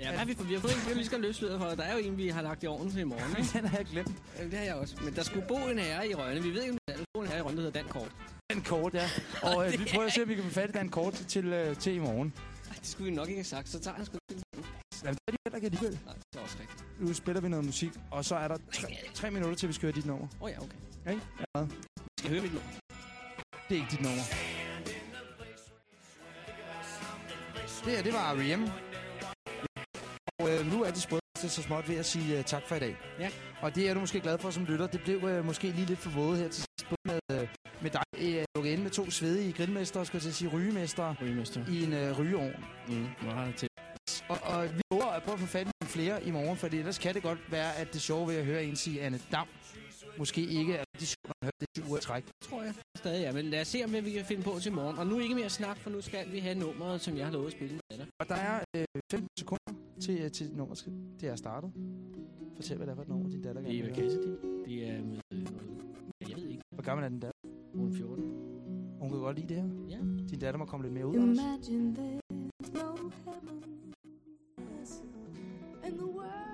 Ja, hvad har vi, vi har fået en, vi lige skal løsløde for. Der er jo en, vi har lagt i ovnen til i morgen, ikke? Den har jeg glemt. Ja, Det har jeg også. Men der skulle bo en herre i Rønne. Vi ved ikke, om der skulle bo en herre i Rønne, der hedder Dan Kort. Den kort, ja. Og øh, vi prøver at se, om vi kan få fat i den kort til, øh, til i morgen. Det skulle vi nok ikke have sagt. Så tager han sgu Jamen, det er de heller ikke alligevel. Nej, det er også rigtigt. Nu spiller vi noget musik, og så er der tre, tre minutter til, vi skal høre dit nummer. Åh oh, ja, okay. Ikke? Ja. Vi skal høre mit nummer. Det er ikke dit nummer. Det her, det var R.E.M. Og øh, nu er det sprødeste så småt ved at sige uh, tak for i dag. Ja. Og det er du måske glad for som lytter. Det blev øh, måske lige lidt for våget her til sidst, både med, øh, med dig øh, lukket inde med to svedige grillmestre, skal jeg til at sige rygemestre, Rygemester. i en øh, rygeovn. Mm, meget til. Og, og vi håber at prøve at få fat i flere i morgen, for ellers kan det godt være, at det sjove ved at høre en sige Anne Dam, måske ikke er de sjove, når man hører det syv uger træk. tror jeg stadig ja. Men lad os se, om vi kan finde på til morgen. Og nu ikke mere snak, for nu skal vi have nummeret, som jeg har lovet at spille med dig. Og der er øh, 15 sekunder til, øh, til nummeret. skal- Det er startet. Fortæl, hvad det er for et nummer, din datter gerne Det er. Cassidy. Det er med øh, jeg ved ikke. Hvor gammel er den datter? Hun er 14. Hun kan godt lide det her. Ja. Din datter må komme lidt mere ud, Anders. Imagine there's no heaven and the world